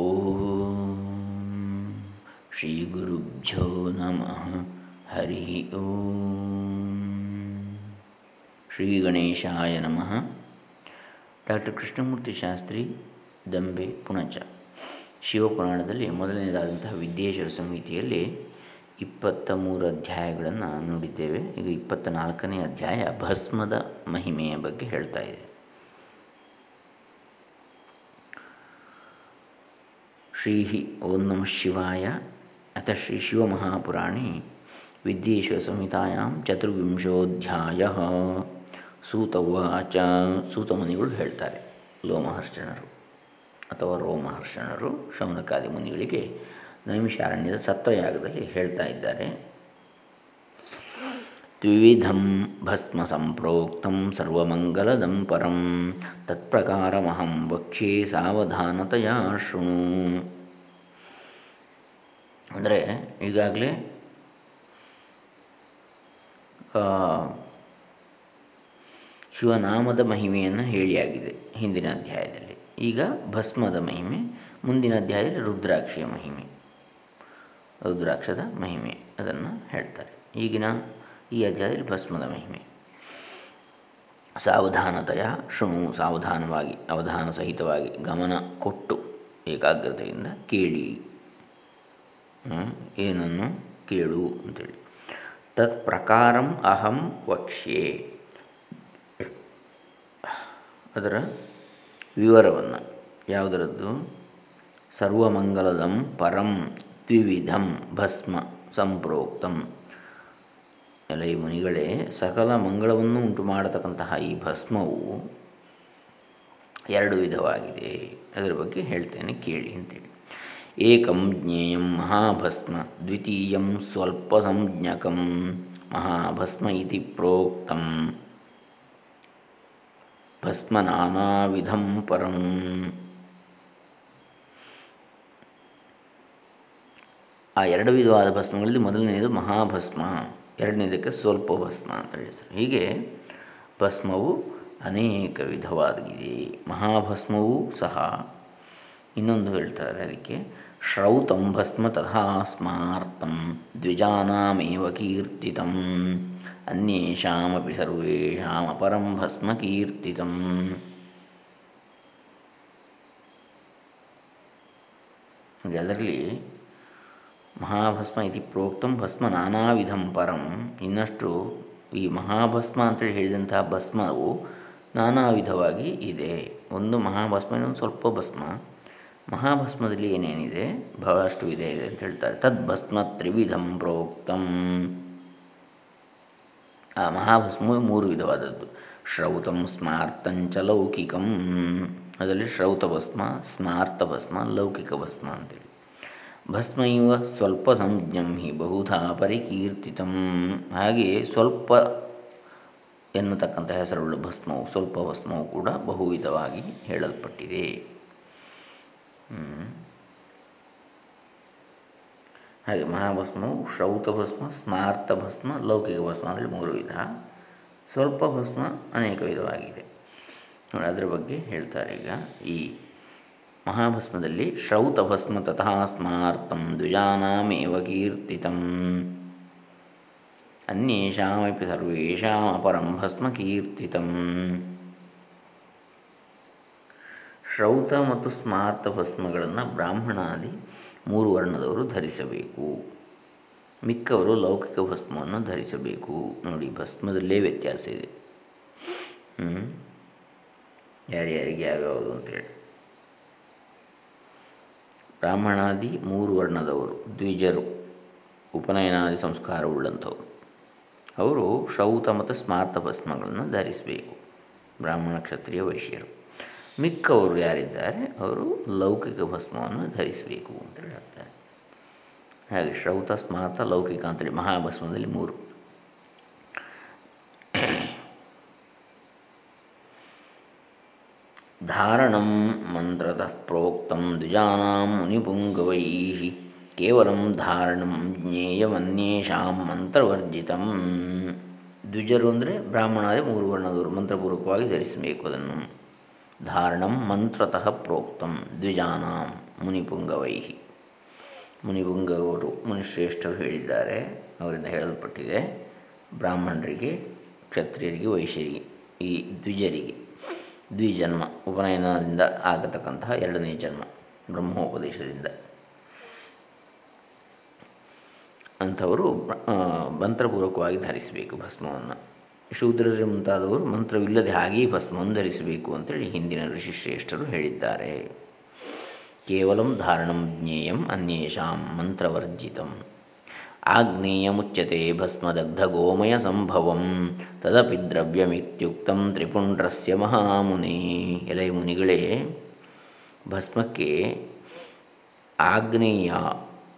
ಓಂ ಶ್ರೀ ಗುರುಭ್ಯೋ ನಮಃ ಹರಿ ಓಂ ಶ್ರೀ ಗಣೇಶಾಯ ನಮಃ ಡಾಕ್ಟರ್ ಕೃಷ್ಣಮೂರ್ತಿ ಶಾಸ್ತ್ರಿ ದಂಬೆ ಪುಣಚ ಶಿವಪುರಾಣದಲ್ಲಿ ಮೊದಲನೇದಾದಂತಹ ವಿದ್ಯೇಶ್ವರ ಸಂಹಿತೆಯಲ್ಲಿ ಇಪ್ಪತ್ತ ಮೂರು ಅಧ್ಯಾಯಗಳನ್ನು ನೋಡಿದ್ದೇವೆ. ಈಗ ಇಪ್ಪತ್ತ ನಾಲ್ಕನೇ ಅಧ್ಯಾಯ ಭಸ್ಮದ ಮಹಿಮೆಯ ಬಗ್ಗೆ ಹೇಳ್ತಾ ಇದೆ. ಶ್ರೀ ಓಂ ನಮಃ ಶಿವಾಯ. ಅಥ ಶ್ರೀ ಶಿವಮಹಾಪುರಾಣಿ ಸಂಹಿತಾಂ ಚತುರ್ವಿಂಶೋಧ್ಯಾಯ. ಸೂತವಾಚ ಸೂತಮುನಿಗಳು ಹೇಳ್ತಾರೆ, ಲೋಮಹರ್ಷಣರು ಅಥವಾ ರೋಮಹರ್ಷಣರು ಶೌನಕಾದಿ ಮುನಿಗಳಿಗೆ ನೈಮಿಷಾರಣ್ಯದ ಸತ್ರಯಾಗದಲ್ಲಿ ಹೇಳ್ತಾ ಇದ್ದಾರೆ. ದ್ವಿವಿಧಂ ಭಸ್ಮ ಸಂಪ್ರೋಕ್ತಂ ಸರ್ವಮಂಗಲದಂ ಪರಂ ತತ್ಪ್ರಕಾರಮಹಂ ವಕ್ಷಿ ಸಾವಧಾನತೆಯ ಶೃಣು ಅಂದರೆ ಈಗಾಗಲೇ ಶಿವನಾಮದ ಮಹಿಮೆಯನ್ನು ಹೇಳಿಯಾಗಿದೆ ಹಿಂದಿನ ಅಧ್ಯಾಯದಲ್ಲಿ. ಈಗ ಭಸ್ಮದ ಮಹಿಮೆ, ಮುಂದಿನ ಅಧ್ಯಾಯದಲ್ಲಿ ರುದ್ರಾಕ್ಷಿಯ ಮಹಿಮೆ. ರುದ್ರಾಕ್ಷದ ಮಹಿಮೆ, ಅದನ್ನು ಹೇಳ್ತಾರೆ. ಈಗಿನ ಈ ಅಧ್ಯಾಯದಲ್ಲಿ ಭಸ್ಮದ ಮಹಿಮೆ. ಸಾವಧಾನತೆಯ ಶೃಣು, ಸಾವಧಾನವಾಗಿ, ಅವಧಾನ ಸಹಿತವಾಗಿ ಗಮನ ಕೊಟ್ಟು ಏಕಾಗ್ರತೆಯಿಂದ ಕೇಳಿ. ಏನನ್ನು? ಕೇಳು ಅಂತೇಳಿ. ತತ್ ಪ್ರಕಾರಂ ಅಹಂ ವಕ್ಷ್ಯೆ. ಅದರ ವಿವರವನ್ನು. ಯಾವುದರದ್ದು? ಸರ್ವಮಂಗಲದಂ ಪರಂ ದ್ವಿವಿಧಂ ಭಸ್ಮ ಸಂಪ್ರೋಕ್ತಂ. ಎಲ್ಲ ಈ ಮುನಿಗಳೇ, ಸಕಲ ಮಂಗಳವನ್ನು ಉಂಟು ಮಾಡತಕ್ಕಂತಹ ಈ ಭಸ್ಮವು ಎರಡು ವಿಧವಾಗಿದೆ. ಅದರ ಬಗ್ಗೆ ಹೇಳ್ತೇನೆ, ಕೇಳಿ ಅಂತೇಳಿ. ಏಕಂ ಜ್ಞೇಯಂ ಮಹಾಭಸ್ಮ, ದ್ವಿತೀಯಂ ಸ್ವಲ್ಪ ಸಂಜ್ಞಕಂ ಮಹಾಭಸ್ಮ ಇತಿ ಪ್ರೋಕ್ತಂ. ಭಸ್ಮ ನಾನಾವಿಧಂ ಪರಂ. ಆ ಎರಡು ವಿಧವಾದ ಭಸ್ಮಗಳಲ್ಲಿ ಮೊದಲನೆಯದು ಮಹಾಭಸ್ಮ. ಎರಡನೇದಕ್ಕೆ ಸ್ವಲ್ಪ ಭಸ್ಮ ಅಂತ ಹೆಸರು. ಹೀಗೆ ಭಸ್ಮವು ಅನೇಕ ವಿಧವಾಗಿದೆ ಮಹಾಭಸ್ಮವೂ ಸಹ. ಇನ್ನೊಂದು ಹೇಳ್ತಾರೆ ಅದಕ್ಕೆ, ಶ್ರೌತಂ ಭಸ್ಮ ತಥಾ ಸ್ಮಾರ್ತಂ ದ್ವಿಜಾನಾಮೇವ ಕೀರ್ತಿತಂ, ಅನ್ಯೇಷಾಮಪಿ ಸರ್ವೇಷಾಂ ಅಪರಂ ಭಸ್ಮ ಕೀರ್ತಿತಂ. ಅದರಲ್ಲಿ ಮಹಾಭಸ್ಮ ಇತಿ ಪ್ರೋಕ್ತಂ ಭಸ್ಮ ನಾನಾ ವಿಧಂ ಪರಂ. ಇನ್ನಷ್ಟು ಈ ಮಹಾಭಸ್ಮ ಅಂತೇಳಿ ಹೇಳಿದಂತಹ ಭಸ್ಮವು ನಾನಾ ವಿಧವಾಗಿ ಇದೆ. ಒಂದು ಮಹಾಭಸ್ಮ, ಇನ್ನೊಂದು ಸ್ವಲ್ಪ ಭಸ್ಮ. ಮಹಾಭಸ್ಮದಲ್ಲಿ ಏನೇನಿದೆ? ಬಹಳಷ್ಟು ವಿಧ ಇದೆ ಅಂತ ಹೇಳ್ತಾರೆ. ತದ್ ಭಸ್ಮ ತ್ರಿವಿಧಂ ಪ್ರೋಕ್ತಂ. ಆ ಮಹಾಭಸ್ಮವು ಮೂರು ವಿಧವಾದದ್ದು. ಶ್ರೌತಂ ಸ್ಮಾರ್ತಂಚ ಲೌಕಿಕಂ. ಅದರಲ್ಲಿ ಶ್ರೌತ ಭಸ್ಮ ಸ್ಮಾರ್ತ ಭಸ್ಮ ಲೌಕಿಕ ಭಸ್ಮ ಅಂತೇಳಿ. ಭಸ್ಮೈವ ಸ್ವಲ್ಪ ಸಂಜ್ಞಂ ಹಿ ಬಹುಧ ಪರಿಕೀರ್ತಿತಂ. ಹಾಗೆ ಸ್ವಲ್ಪ ಎನ್ನತಕ್ಕಂಥ ಹೆಸರುಳ್ಳ ಭಸ್ಮವು, ಸ್ವಲ್ಪ ಭಸ್ಮವು ಕೂಡ ಬಹುವಿಧವಾಗಿ ಹೇಳಲ್ಪಟ್ಟಿದೆ. ಹಾಗೆ ಮಹಾಭಸ್ಮವು ಶ್ರೌತ ಭಸ್ಮ, ಸ್ಮಾರ್ತ ಭಸ್ಮ, ಲೌಕಿಕ ಭಸ್ಮ ಅಂದರೆ ಮೂರು ವಿಧ. ಸ್ವಲ್ಪ ಭಸ್ಮ ಅನೇಕ ವಿಧವಾಗಿದೆ. ಅದರ ಬಗ್ಗೆ ಹೇಳ್ತಾರೆ ಈಗ. ಈ ಮಹಾಭಸ್ಮದಲ್ಲಿ ಶ್ರೌತಭಸ್ಮ ತಥಾ ಸ್ಮಾರ್ತಂ ದ್ವಿಜಾನಾಮೇವ ಕೀರ್ತಿತಂ. ಅನ್ಯೇಷಾಮಪಿ ಸರ್ವೇಷಾಂ ಅಪರಂ ಭಸ್ಮ ಕೀರ್ತಿತಂ ಶ್ರೌತ ಮತ್ತು ಸ್ಮಾರ್ತ ಭಸ್ಮಗಳನ್ನು ಬ್ರಾಹ್ಮಣಾದಿ ಮೂರು ವರ್ಣದವರು ಧರಿಸಬೇಕು. ಮಿಕ್ಕವರು ಲೌಕಿಕ ಭಸ್ಮವನ್ನು ಧರಿಸಬೇಕು. ನೋಡಿ, ಭಸ್ಮದಲ್ಲೇ ವ್ಯತ್ಯಾಸ ಇದೆ. ಯಾರ್ಯಾರಿಗೆ ಯಾವ್ಯಾವುದು ಅಂತೇಳಿ ಬ್ರಾಹ್ಮಣಾದಿ ಮೂರು ವರ್ಣದವರು, ದ್ವಿಜರು, ಉಪನಯನಾದಿ ಸಂಸ್ಕಾರವುಳ್ಳಂಥವರು. ಅವರು ಶ್ರೌತ ಮತ್ತು ಸ್ಮಾರ್ತ ಭಸ್ಮಗಳನ್ನು ಧರಿಸಬೇಕು, ಬ್ರಾಹ್ಮಣ ಕ್ಷತ್ರಿಯ ವೈಶ್ಯರು. ಮಿಕ್ಕವರು ಯಾರಿದ್ದಾರೆ? ಅವರು ಲೌಕಿಕ ಭಸ್ಮವನ್ನು ಧರಿಸಬೇಕು ಅಂತ ಹೇಳ್ತಾರೆ. ಹಾಗೆ ಶ್ರೌತ, ಸ್ಮಾರ್ತ, ಲೌಕಿಕ ಅಂತೇಳಿ ಮಹಾಭಸ್ಮದಲ್ಲಿ ಮೂರು. ಧಾರಣಂ ಮಂತ್ರತಃ ಪ್ರೋಕ್ತಂ ದ್ವಿಜಾನಾಂ ಮುನಿಪುಂಗವೈ ಕೇವಲಂ ಧಾರಣಂ ಜ್ಞೇಯವನ್ಯೇಷಾಂ ಮಂತ್ರವರ್ಜಿತಂ ದ್ವಿಜರು ಅಂದರೆ ಬ್ರಾಹ್ಮಣಾದಿ ಮೂರು ವರ್ಣದವರು ಮಂತ್ರಪೂರ್ವಕವಾಗಿ ಧರಿಸಬೇಕು ಅದನ್ನು. ಧಾರಣಂ ಮಂತ್ರತಃ ಪ್ರೋಕ್ತಂ ದ್ವಿಜಾನಾಂ ಮುನಿಪುಂಗವೈ. ಮುನಿಪುಂಗವರು ಮುನಿಶ್ರೇಷ್ಠರು ಹೇಳಿದ್ದಾರೆ, ಅವರಿಂದ ಹೇಳಲ್ಪಟ್ಟಿದೆ. ಬ್ರಾಹ್ಮಣರಿಗೆ, ಕ್ಷತ್ರಿಯರಿಗೆ, ವೈಶ್ಯರಿಗೆ, ಈ ದ್ವಿಜರಿಗೆ. ದ್ವಿಜನ್ಮ, ಉಪನಯನದಿಂದ ಆಗತಕ್ಕಂತಹ ಎರಡನೇ ಜನ್ಮ, ಬ್ರಹ್ಮೋಪದೇಶದಿಂದ. ಅಂಥವರು ಮಂತ್ರಪೂರ್ವಕವಾಗಿ ಧರಿಸಬೇಕು ಭಸ್ಮವನ್ನು. ಶೂದ್ರರು ಮುಂತಾದವರು ಮಂತ್ರವಿಲ್ಲದೆ ಹಾಗೆಯೇ ಭಸ್ಮವನ್ನು ಧರಿಸಬೇಕು ಅಂತೇಳಿ ಹಿಂದಿನ ಋಷಿಶ್ರೇಷ್ಠರು ಹೇಳಿದ್ದಾರೆ. ಕೇವಲ ಧಾರಣಂ ಜ್ಞೇಯಂ ಅನ್ಯೇಷಾಂ ಮಂತ್ರವರ್ಜಿತಂ. ಆಗ್ನೇಯಮುಚ್ಯತೆ ಭಸ್ಮದಗ್ಧ ಗೋಮಯ ಸಂಭವಂ ತದಪಿ ದ್ರವ್ಯಮಿತ್ಯುಕ್ತಂ ತ್ರಿಪುಂಡ್ರಸ್ಯ ಮಹಾಮುನಿ ಎಲೆ ಮುನಿಗಳೇ ಭಸ್ಮಕ್ಕೆ ಆಗ್ನೇಯ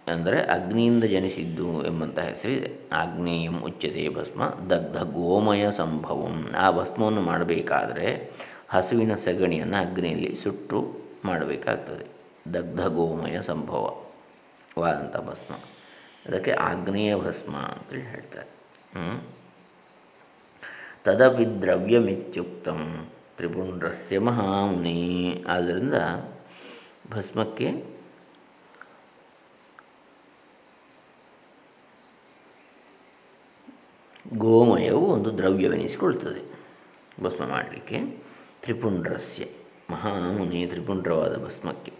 ಅಂದರೆ ಅಗ್ನಿಯಿಂದ ಜನಿಸಿದ್ದು ಎಂಬಂತಹ ಹೆಸರಿದೆ. ಆಗ್ನೇಯಂ ಉಚ್ಯತೆ ಭಸ್ಮ ದಗ್ಧ ಗೋಮಯ ಸಂಭವಂ. ಆ ಭಸ್ಮವನ್ನು ಮಾಡಬೇಕಾದರೆ ಹಸುವಿನ ಸಗಣಿಯನ್ನು ಅಗ್ನಿಯಲ್ಲಿ ಸುಟ್ಟು ಮಾಡಬೇಕಾಗ್ತದೆ. ದಗ್ಧ ಗೋಮಯ ಸಂಭವವಾದಂಥ ಭಸ್ಮ. ಅದಕ್ಕೆ ಆಗ್ನೇಯ ಭಸ್ಮ ಅಂತೇಳಿ ಹೇಳ್ತಾರೆ. ತದಪಿ ದ್ರವ್ಯಮಿತ್ಯುಕ್ತ ತ್ರಿಪುಂಡ್ರಸ್ಯ ಮಹಾಮುನಿ. ಆದ್ದರಿಂದ ಭಸ್ಮಕ್ಕೆ ಗೋಮಯವು ಒಂದು ದ್ರವ್ಯವೆನಿಸಿಕೊಳ್ತದೆ ಭಸ್ಮ ಮಾಡಲಿಕ್ಕೆ. ತ್ರಿಪುಂಡ್ರಸ್ಯ ಮಹಾಮುನಿ ತ್ರಿಪುಂಡ್ರವಾದ ಭಸ್ಮಕ್ಕೆ.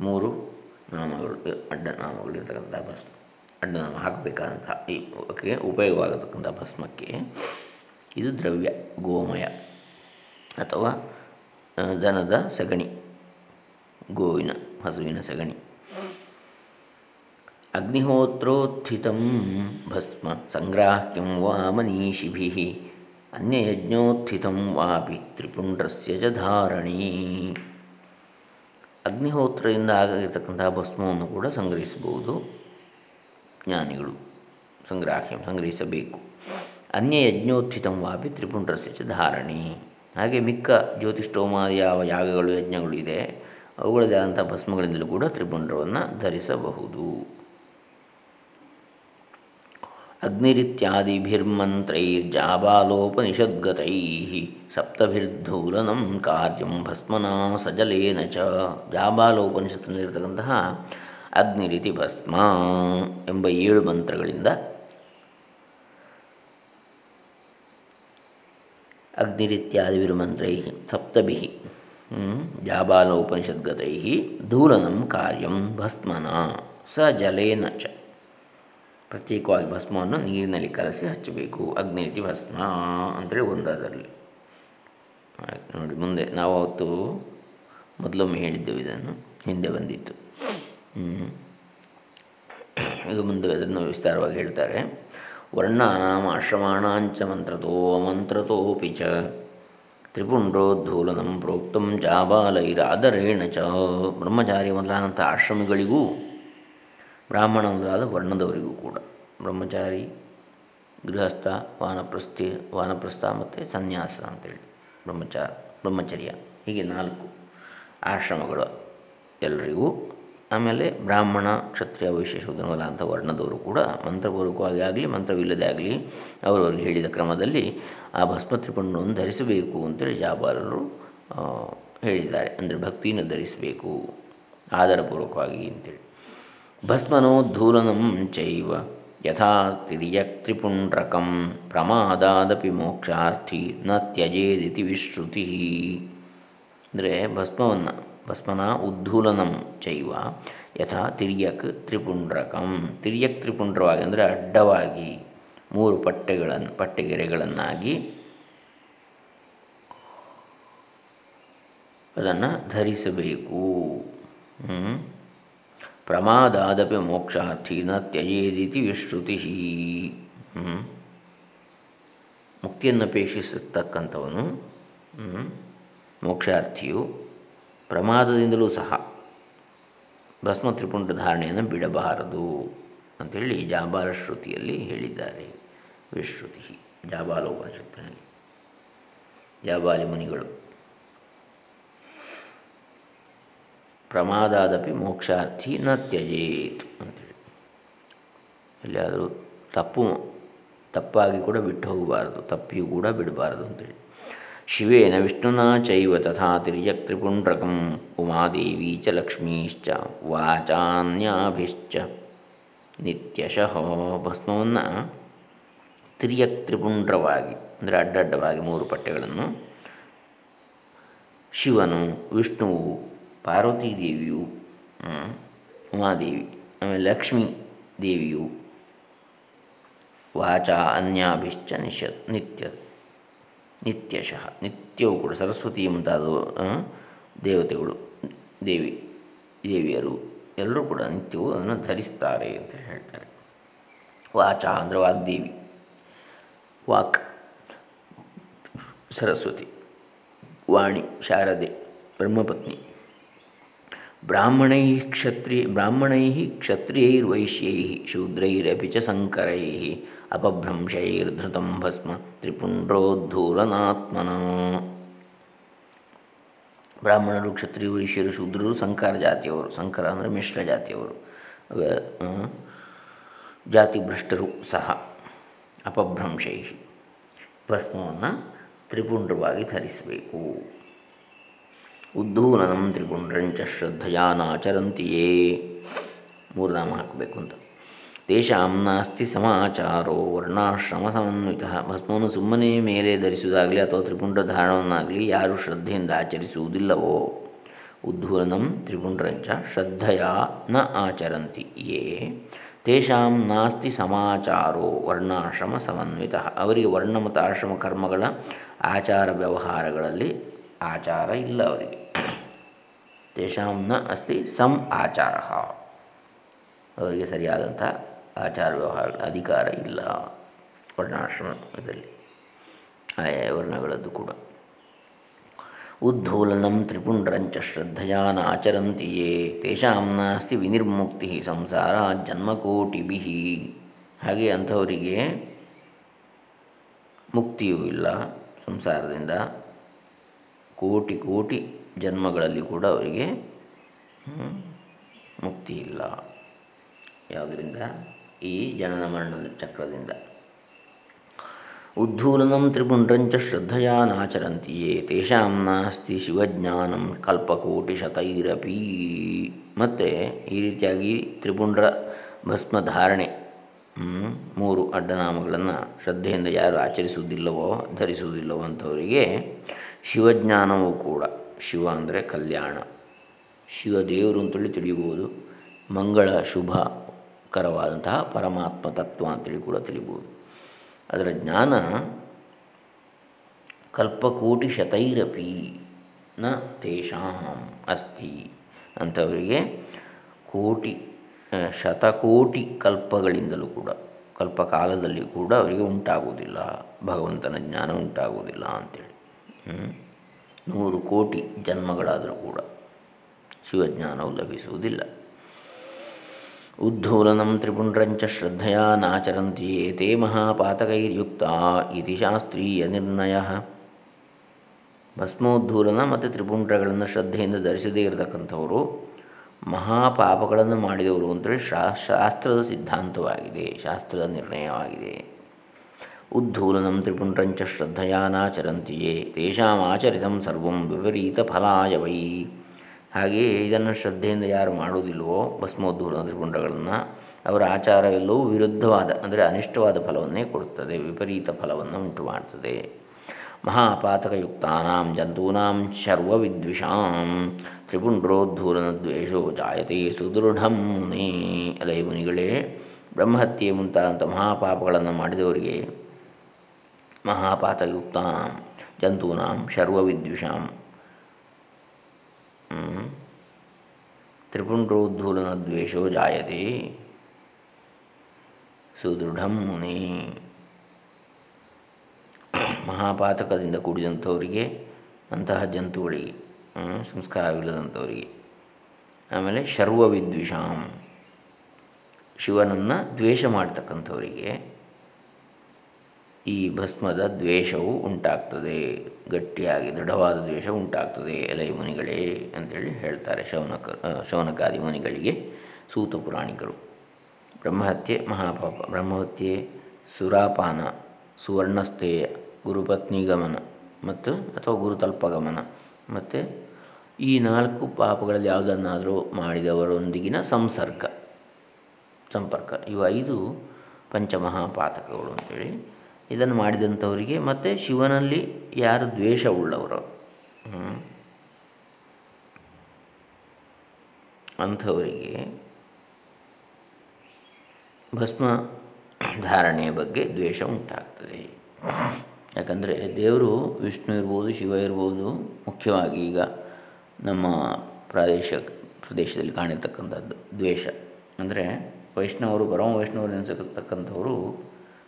ಮೂರು ನಾಮಗಳು, ಅಡ್ಡ ನಾಮಗಳಿರ್ತಕ್ಕಂಥ ಭಸ್ಮ. ಹಾಕಬೇಕಾದಂತಹ ಹಾಕಬೇಕಾದಂಥ ಈ ಉಪಯೋಗವಾಗತಕ್ಕಂಥ ಭಸ್ಮಕ್ಕೆ ಇದು ದ್ರವ್ಯ, ಗೋಮಯ ಅಥವಾ ದನದ ಸಗಣಿ, ಗೋವಿನ, ಹಸುವಿನ ಸಗಣಿ. ಅಗ್ನಿಹೋತ್ರೋತ್ಥಿತ ಭಸ್ಮ ಸಂಗ್ರಾಹ್ಯಂ ವಾ ಮನೀಷಿಭಿ ಅನ್ಯಯಜ್ಞೋತ್ಥಿತ ವಾಪಿ ತ್ರಿಪುಂಡ್ರಸ್ಯ ಚ ಧಾರಣಿ. ಅಗ್ನಿಹೋತ್ರದಿಂದ ಆಗಿರತಕ್ಕಂತಹ ಭಸ್ಮವನ್ನು ಕೂಡ ಸಂಗ್ರಹಿಸಬಹುದು. ಜ್ಞಾನಿಗಳು ಸಂಗ್ರಾಹ್ಯ ಸಂಗ್ರಹಿಸಬೇಕು. ಅನ್ಯ ಯಜ್ಞೋತ್ಥಿತಂ ವಾಪಿ ತ್ರಿಪುಂಡ್ರಸ್ಯ ಧಾರಣಿ. ಹಾಗೆ ಮಿಕ್ಕ ಜ್ಯೋತಿಷ್ಠೋಮ ಯಾವ ಯಾಗಗಳು, ಯಜ್ಞಗಳು ಇದೆ. ಅವುಗಳದೇ ಆದಂಥ ಭಸ್ಮಗಳಿಂದಲೂ ಕೂಡ ತ್ರಿಪುಂಡ್ರವನ್ನು ಧರಿಸಬಹುದು. ಅಗ್ನಿರಿತ್ಯಾದಿಭಿರ್ಮಂತ್ರೈರ್ಜಾಬಾಲೋಪನಿಷದ್ಗತೈ ಸಪ್ತಭಿರ್ಧೂಲನಂ ಕಾರ್ಯಂ ಭಸ್ಮನಾ ಸಜಲೇನ ಚ. ಜಾಬಾಲೋಪನಿಷತ್ತಿನಲ್ಲಿರತಕ್ಕಂತಹ ಅಗ್ನಿರಿತಿ ಭಸ್ಮ ಎಂಬ ಏಳು ಮಂತ್ರಗಳಿಂದ ಅಗ್ನಿರಿತ್ಯಾದಿಭಿರ್ಮಂತ್ರೈ ಸಪ್ತಭಿ ಜಾಬಾಲೋಪನಿಷದ್ಗತೈ ಧೂಲನಂ ಕಾರ್ಯಂ ಭಸ್ಮನ, ಸ ಜಲೇನ ಚ. ಪ್ರತ್ಯೇಕವಾಗಿ ಭಸ್ಮವನ್ನು ನೀರಿನಲ್ಲಿ ಕಲಸಿ ಹಚ್ಚಬೇಕು, ಅಗ್ನಿರೀತಿ ಭಸ್ಮ ಅಂತೇಳಿ ಒಂದಾದರಲ್ಲಿ. ನೋಡಿ, ಮುಂದೆ ನಾವು ಅವತ್ತು ಮೊದಲೊಮ್ಮೆ ಹೇಳಿದ್ದೆವು ಇದನ್ನು, ಹಿಂದೆ ಬಂದಿತ್ತು. ಈಗ ಮುಂದೆ ಅದನ್ನು ವಿಸ್ತಾರವಾಗಿ ಹೇಳ್ತಾರೆ. ವರ್ಣಾನಾಮ ಆಶ್ರಮಾಣಾಂಚ ಮಂತ್ರತೋ ಅಮಂತ್ರತೋಪಿ ಚ. ತ್ರಿಪುಂಡ್ರೋದ್ಧೂಲನಂ ಪ್ರೋಕ್ತಂ ಜಾಬಾಲೈರಾದರೇಣ ಚ. ಬ್ರಹ್ಮಚಾರಿ ಮೊದಲಾದಂಥ ಆಶ್ರಮಿಗಳಿಗೂ, ಬ್ರಾಹ್ಮಣ ಮೊದಲಾದ ವರ್ಣದವರಿಗೂ ಕೂಡ ಬ್ರಹ್ಮಚಾರಿ, ಗೃಹಸ್ಥ, ವಾನಪ್ರಸ್ಥಿ, ವಾನಪ್ರಸ್ಥ ಮತ್ತು ಸನ್ಯಾಸ ಅಂತೇಳಿ ಬ್ರಹ್ಮಚಾರ ಬ್ರಹ್ಮಚರ್ಯ ಹೀಗೆ ನಾಲ್ಕು ಆಶ್ರಮಗಳು ಎಲ್ಲರಿಗೂ ಆಮೇಲೆ ಬ್ರಾಹ್ಮಣ, ಕ್ಷತ್ರಿಯ, ವೈಶ್ಯ ಅಂತ ವರ್ಣದವರು ಕೂಡ ಮಂತ್ರಪೂರ್ವಕವಾಗಿ ಆಗಲಿ, ಮಂತ್ರವಿಲ್ಲದೆ ಆಗಲಿ ಅವರವರಿಗೆ ಹೇಳಿದ ಕ್ರಮದಲ್ಲಿ ಆ ಭಸ್ಮತ್ರಿಪಣ್ಣವನ್ನು ಧರಿಸಬೇಕು ಅಂತೇಳಿ ಜಾಬಾರರು ಹೇಳಿದ್ದಾರೆ. ಅಂದರೆ ಭಕ್ತಿಯನ್ನು ಧರಿಸಬೇಕು, ಆಧಾರಪೂರ್ವಕವಾಗಿ ಅಂತೇಳಿ. ಭಸ್ಮನೋದ್ಧೂಲನಂ ಚೈವ ಯಥಾ ತಿರ್ಯಕ್ತ್ರಿಪುಂಡ್ರಕಂ ಪ್ರಮಾದಾದಪಿ ಮೋಕ್ಷಾರ್ಥಿ ನ ತ್ಯಜೇದಿತಿ ವಿಶ್ರುತಿ. ಅಂದರೆ ಭಸ್ಮವನ್ನು ಭಸ್ಮನ ಉದ್ಧೂಲನಂ ಚೈವ ಯಥಾ ತಿರ್ಯಕ್ ತ್ರಿಪುಂಡ್ರಕಂ ತಿರ್ಯಕ್ ತ್ರಿಪುಂಡ್ರವಾಗಿ ಅಂದರೆ ಅಡ್ಡವಾಗಿ ಮೂರು ಪಟ್ಟೆಗಳನ್ನು ಪಟ್ಟೆಗೆರೆಗಳನ್ನಾಗಿ ಅದನ್ನು ಧರಿಸಬೇಕು. ಪ್ರಮಾದಾದಪಿ ಮೋಕ್ಷಾರ್ಥಿ ನ ತ್ಯಜೇದಿತಿ ವಿಶ್ರುತಿ. ಮುಕ್ತಿಯನ್ನು ಅಪೇಕ್ಷಿಸತಕ್ಕಂಥವನು ಮೋಕ್ಷಾರ್ಥಿಯು ಪ್ರಮಾದದಿಂದಲೂ ಸಹ ಭಸ್ಮ ತ್ರಿಪುಂಡ ಧಾರಣೆಯನ್ನು ಬಿಡಬಾರದು ಅಂಥೇಳಿ ಜಾಬಾಲ ಶ್ರುತಿಯಲ್ಲಿ ಹೇಳಿದ್ದಾರೆ. ವಿಶ್ರುತಿ ಜಾಬಾಲೋಪನಿಷತ್ತಿನಲ್ಲಿ ಜಾಬಾಲಿ ಮುನಿಗಳು. ಪ್ರಮಾದಾದಪಿ ಮೋಕ್ಷಾರ್ಥಿ ನ ತ್ಯಜೇತ್ ಅಂತೇಳಿ. ಎಲ್ಲಿಯಾದರೂ ತಪ್ಪು, ತಪ್ಪಾಗಿ ಕೂಡ ಬಿಟ್ಟು ಹೋಗಬಾರದು, ತಪ್ಪಿಯೂ ಕೂಡ ಬಿಡಬಾರದು ಅಂತೇಳಿ. ಶಿವೇನ ವಿಷ್ಣುನಾ ಚೈವ ತಥಾ ತಿರ್ಯಕ್ ತ್ರಿಪುಂಡ್ರಕಂ ಉಮಾದೇವಿ ಚ ಲಕ್ಷ್ಮೀಶ್ಚ ವಾಚಾನ್ಯಾಭಿಶ್ಚ ನಿತ್ಯಶಃ ಭಸ್ಮವನ್ನು ತಿರ್ಯಕ್ ತ್ರಿಪುಂಡ್ರವಾಗಿ ಅಂದರೆ ಅಡ್ಡಡ್ಡವಾಗಿ ಮೂರು ಪಟ್ಟೆಗಳನ್ನು, ಶಿವನು, ವಿಷ್ಣುವು, ಪಾರ್ವತೀದೇವಿಯು ಉಮಾದೇವಿ, ಆಮೇಲೆ ಲಕ್ಷ್ಮೀ ದೇವಿಯು ವಾಚ ಅನ್ಯಾಭಿಶ್ಚ ನಿಶ್ಯ ನಿತ್ಯ ನಿತ್ಯಶಃ, ನಿತ್ಯವೂ ಕೂಡ ಸರಸ್ವತಿ ಮುಂತಾದ ದೇವತೆಗಳು, ದೇವಿ, ದೇವಿಯರು ಎಲ್ಲರೂ ಕೂಡ ನಿತ್ಯವೂ ಅದನ್ನು ಧರಿಸ್ತಾರೆ ಅಂತ ಹೇಳ್ತಾರೆ. ವಾಚ ಅಂದರೆ ವಾಗ್ದೇವಿ, ವಾಕ್ ಸರಸ್ವತಿ, ವಾಣಿ ಶಾರದೆ, ಬ್ರಹ್ಮಪತ್ನಿ. ಬ್ರಾಹ್ಮಣೈ ಕ್ಷತ್ರಿ ಬ್ರಾಹ್ಮಣೈ ಕ್ಷತ್ರಿಯೈರ್ವೈಶ್ಯೈ, ಶೂದ್ರೈರಪಿ ಚ ಸಂಕರೈ. ಅಪಭ್ರಂಶೈರ್ಧೃತಂ ಭಸ್ಮ ತ್ರಿಪುಂಡ್ರೋದ್ಧೂಲನಾತ್ಮನ. ಬ್ರಾಹ್ಮಣರು, ಕ್ಷತ್ರಿಯರು ವೈಶ್ಯರು ಶೂದ್ರರು, ಸಂಕಾರ ಜಾತಿಯವರು, ಸಂಕರ ಅಂದರೆ ಮಿಶ್ರ ಜಾತಿಯವರು. ಜಾತಿ ಭ್ರಷ್ಟರು ಸಹ ಅಪಭ್ರಂಶೈ ಭಸ್ಮವನ್ನು ತ್ರಿಪುಂಡ್ರವಾಗಿ ಧರಿಸಬೇಕು. ಉದ್ದೂಲನಂ ತ್ರಿಪುಂಡ್ರಂಚ ಶ್ರದ್ಧೆಯಾನಾಚರಂತಿಯೇ. ಮೂರು ನಾಮ ಹಾಕಬೇಕು ಅಂತ. ತೇಷಾಂ ನಾಸ್ತಿ ಸಮಾಚಾರೋ ವರ್ಣಾಶ್ರಮ ಸಮನ್ವಿತ ಭಸ್ಮವನ್ನು ಸುಮ್ಮನೆ ಮೇಲೆ ಧರಿಸುವುದಾಗಲಿ ಅಥವಾ ತ್ರಿಪುಂಡ ಧಾರಣವನ್ನಾಗಲಿ ಯಾರು ಶ್ರದ್ಧೆಯಿಂದ ಆಚರಿಸುವುದಿಲ್ಲವೋ ಉದ್ಧೂಲನಂ ತ್ರಿಪುಂಡ್ರಂಚ ಶ್ರದ್ಧೆಯ ನ ಆಚರಂತಿ ಯೇ ತೇಷಾಂ ನಾಸ್ತಿ ಸಮಾಚಾರೋ ವರ್ಣಾಶ್ರಮ ಸಮನ್ವಿತ ಅವರಿಗೆ ವರ್ಣ ಮತ್ತು ಆಶ್ರಮ ಕರ್ಮಗಳ ಆಚಾರ ವ್ಯವಹಾರಗಳಲ್ಲಿ ಆಚಾರ ಇಲ್ಲ ಅವರಿಗೆ। ತೇಷಾಂ ನ ಅಸ್ತಿ ಸಂ ಆಚಾರ ಅವರಿಗೆ ಸರಿಯಾದಂಥ ಆಚಾರ ವ್ಯವಹಾರ ಅಧಿಕಾರ ಇಲ್ಲ ವರ್ಣಾಶ್ರಮದಲ್ಲಿ ಆಯಾ ವರ್ಣಗಳದ್ದು ಕೂಡ. ಉದ್ಧೂಲನಂ ತ್ರಿಪುಂಡ್ರಂಚ ಶ್ರದ್ಧೆಯ ಆಚರಂತಿಯೇ. ತೇಷಾಂ ನಾಸ್ತಿ ವಿನಿರ್ಮುಕ್ತಿ ಸಂಸಾರ ಬಿಹಿ ಹಾಗೆ ಅಂಥವರಿಗೆ ಮುಕ್ತಿಯೂ ಇಲ್ಲ. ಸಂಸಾರದಿಂದ ಕೋಟಿ ಕೋಟಿ ಜನ್ಮಗಳಲ್ಲಿ ಕೂಡ ಅವರಿಗೆ ಮುಕ್ತಿ ಇಲ್ಲ. ಯಾವುದರಿಂದ? ಈ ಜನನ ಮರಣ ಚಕ್ರದಿಂದ. ಉದ್ಧೂಲನಂ ತ್ರಿಪುಂಡ್ರಂಚ ಶ್ರದ್ಧೆಯ ನಾಚರಂತಿಯೇ, ತೇಷಾಂ ನಾಸ್ತಿ ಶಿವಜ್ಞಾನಂ ಶತೈರಪಿ ಮತ್ತು ಈ ರೀತಿಯಾಗಿ ತ್ರಿಪುಂಡ್ರ ಭಸ್ಮಧಾರಣೆ ಮೂರು ಅಡ್ಡನಾಮಗಳನ್ನು ಶ್ರದ್ಧೆಯಿಂದ ಯಾರು ಆಚರಿಸುವುದಿಲ್ಲವೋ ಧರಿಸುವುದಿಲ್ಲವೋ ಅಂಥವರಿಗೆ ಶಿವಜ್ಞಾನವೂ ಕೂಡ. ಶಿವ ಅಂದರೆ ಕಲ್ಯಾಣ. ಶಿವ ದೇವರು ಅಂತೇಳಿ ತಿಳಿಯಬಹುದು. ಮಂಗಳ ಶುಭಕರವಾದಂತಹ ಪರಮಾತ್ಮ ತತ್ವ ಅಂತೇಳಿ ಕೂಡ ತಿಳಿಬೋದು. ಅದರ ಜ್ಞಾನ ಕಲ್ಪಕೋಟಿ ಶತೈರಪಿ ನ ತೇಷಾಂ ಅಸ್ತಿ ಅಂಥವರಿಗೆ ಕೋಟಿ ಶತಕೋಟಿ ಕಲ್ಪಗಳಿಂದಲೂ ಕೂಡ, ಕಲ್ಪಕಾಲದಲ್ಲಿ ಕೂಡ ಅವರಿಗೆ ಉಂಟಾಗುವುದಿಲ್ಲ, ಭಗವಂತನ ಜ್ಞಾನ ಉಂಟಾಗುವುದಿಲ್ಲ ಅಂಥೇಳಿ ನೂರು ಕೋಟಿ ಜನ್ಮಗಳಾದರೂ ಕೂಡ ಶಿವಜ್ಞಾನವು ಲಭಿಸುವುದಿಲ್ಲ. ಉದ್ಧೂಲನಂ ತ್ರಿಪುಂಡ್ರಂಚ ಶ್ರದ್ಧೆಯ ನಾಚರಂತಿ ಏತೇ ಮಹಾಪಾತಕೈರ್ಯುಕ್ತ ಇತಿ ಶಾಸ್ತ್ರೀಯ ನಿರ್ಣಯ. ಭಸ್ಮೋದ್ಧೂಲನ ಮತ್ತು ತ್ರಿಪುಂಡ್ರಗಳನ್ನು ಶ್ರದ್ಧೆಯಿಂದ ಧರಿಸದೇ ಇರತಕ್ಕಂಥವರು ಮಹಾಪಾಪಗಳನ್ನು ಮಾಡಿದವರು ಅಂತೇಳಿ ಶಾಸ್ತ್ರದ ಸಿದ್ಧಾಂತವಾಗಿದೆ, ಶಾಸ್ತ್ರದ ನಿರ್ಣಯವಾಗಿದೆ. ಉದ್ಧೂಲನಂ ತ್ರಿಪುಂಡ್ರಂಚ ತೇಷಾಂ ಆಚರಿತಂ ಸರ್ವಂ ವಿಪರೀತ ಫಲಾಯ ವೈ. ಹಾಗೆಯೇ ಇದನ್ನು ಶ್ರದ್ಧೆಯಿಂದ ಯಾರು ಮಾಡುವುದಿಲ್ಲವೋ ಭಸ್ಮೋದ್ಧೂಲನ ತ್ರಿಪುಂಡಗಳನ್ನು ಅವರ ಆಚಾರವೆಲ್ಲವೂ ವಿರುದ್ಧವಾದ, ಅಂದರೆ ಅನಿಷ್ಟವಾದ ಫಲವನ್ನೇ ಕೊಡುತ್ತದೆ, ವಿಪರೀತ ಫಲವನ್ನು ಉಂಟು ಮಾಡ್ತದೆ ಮಹಾಪಾತಕಯುಕ್ತಾನಾಂ ಜಂತೂನಾಂ ಶರ್ವವಿದ್ವಿಷಾಂ ತ್ರಿಪುಂಡ್ರೋದ್ಧೂರನ ದ್ವೇಷೋ ಜಾಯತೆ ಸುದೃಢಂ ಮುನೇ. ಅಲೈ ಮುನಿಗಳೇ ಬ್ರಹ್ಮಹತ್ಯೆ ಮುಂತಾದಂಥ ಮಹಾಪಾಪಗಳನ್ನು ಮಾಡಿದವರಿಗೆ ಮಹಾಪಾತಯುಕ್ತಾಂ ಜಂತೂನಾಂ ಶರ್ವವಿದ್ವಿಷಾಂ ತ್ರಿಪುಂಡ್ರೋದ್ಧೂಲನ ದ್ವೇಷೋ ಜಾಯತೆ ಸುದೃಢಂ ಮುನಿ. ಮಹಾಪಾತಕದಿಂದ ಕೂಡಿದಂಥವರಿಗೆ ಅಂತಹ ಜಂತುಗಳಿಗೆ ಸಂಸ್ಕಾರವಿಲ್ಲದಂಥವರಿಗೆ. ಆಮೇಲೆ ಶರ್ವವಿದ್ವಿಷಾಂ. ಶಿವನನ್ನು ದ್ವೇಷ ಮಾಡ್ತಕ್ಕಂಥವರಿಗೆ ಈ ಭಸ್ಮದ ದ್ವೇಷವು ಉಂಟಾಗ್ತದೆ. ಗಟ್ಟಿಯಾಗಿ ದೃಢವಾದ ದ್ವೇಷ ಉಂಟಾಗ್ತದೆ. ಎಲೈ ಮುನಿಗಳೇ ಅಂತೇಳಿ ಹೇಳ್ತಾರೆ ಶೌನಕ ಶೌನಕಾದಿ ಮುನಿಗಳಿಗೆ ಸೂತ ಪುರಾಣಿಕರು. ಬ್ರಹ್ಮಹತ್ಯೆ, ಮಹಾಪಾಪ, ಬ್ರಹ್ಮಹತ್ಯೆ, ಸುರಾಪಾನ ಸುವರ್ಣಸ್ಥೇಯ ಗುರುಪತ್ನಿ ಗಮನ ಮತ್ತು, ಅಥವಾ ಗುರುತಲ್ಪಗಮನ ಮತ್ತು ಈ ನಾಲ್ಕು ಪಾಪಗಳಲ್ಲಿ ಯಾವುದನ್ನಾದರೂ ಮಾಡಿದವರೊಂದಿಗಿನ ಸಂಸರ್ಗ, ಸಂಪರ್ಕ. ಇವು ಐದು ಪಂಚಮಹಾಪಾತಕಗಳು ಅಂತೇಳಿ ಇದನ್ನು ಮಾಡಿದಂಥವರಿಗೆ ಮತ್ತು ಶಿವನಲ್ಲಿ ಯಾರು ದ್ವೇಷ ಉಳ್ಳವರು ಅಂಥವರಿಗೆ ಭಸ್ಮ ಧಾರಣೆಯ ಬಗ್ಗೆ ದ್ವೇಷ ಉಂಟಾಗ್ತದೆ. ಯಾಕಂದರೆ ದೇವರು ವಿಷ್ಣು ಇರ್ಬೋದು, ಶಿವ ಇರ್ಬೋದು, ಮುಖ್ಯವಾಗಿ ಈಗ ನಮ್ಮ ಪ್ರಾದೇಶ, ಪ್ರದೇಶದಲ್ಲಿ ಕಾಣಿರ್ತಕ್ಕಂಥದ್ದು ದ್ವೇಷ. ಅಂದರೆ ವೈಷ್ಣವರು ಪರಮ ವೈಷ್ಣವರು ಎನಿಸತಕ್ಕಂಥವರು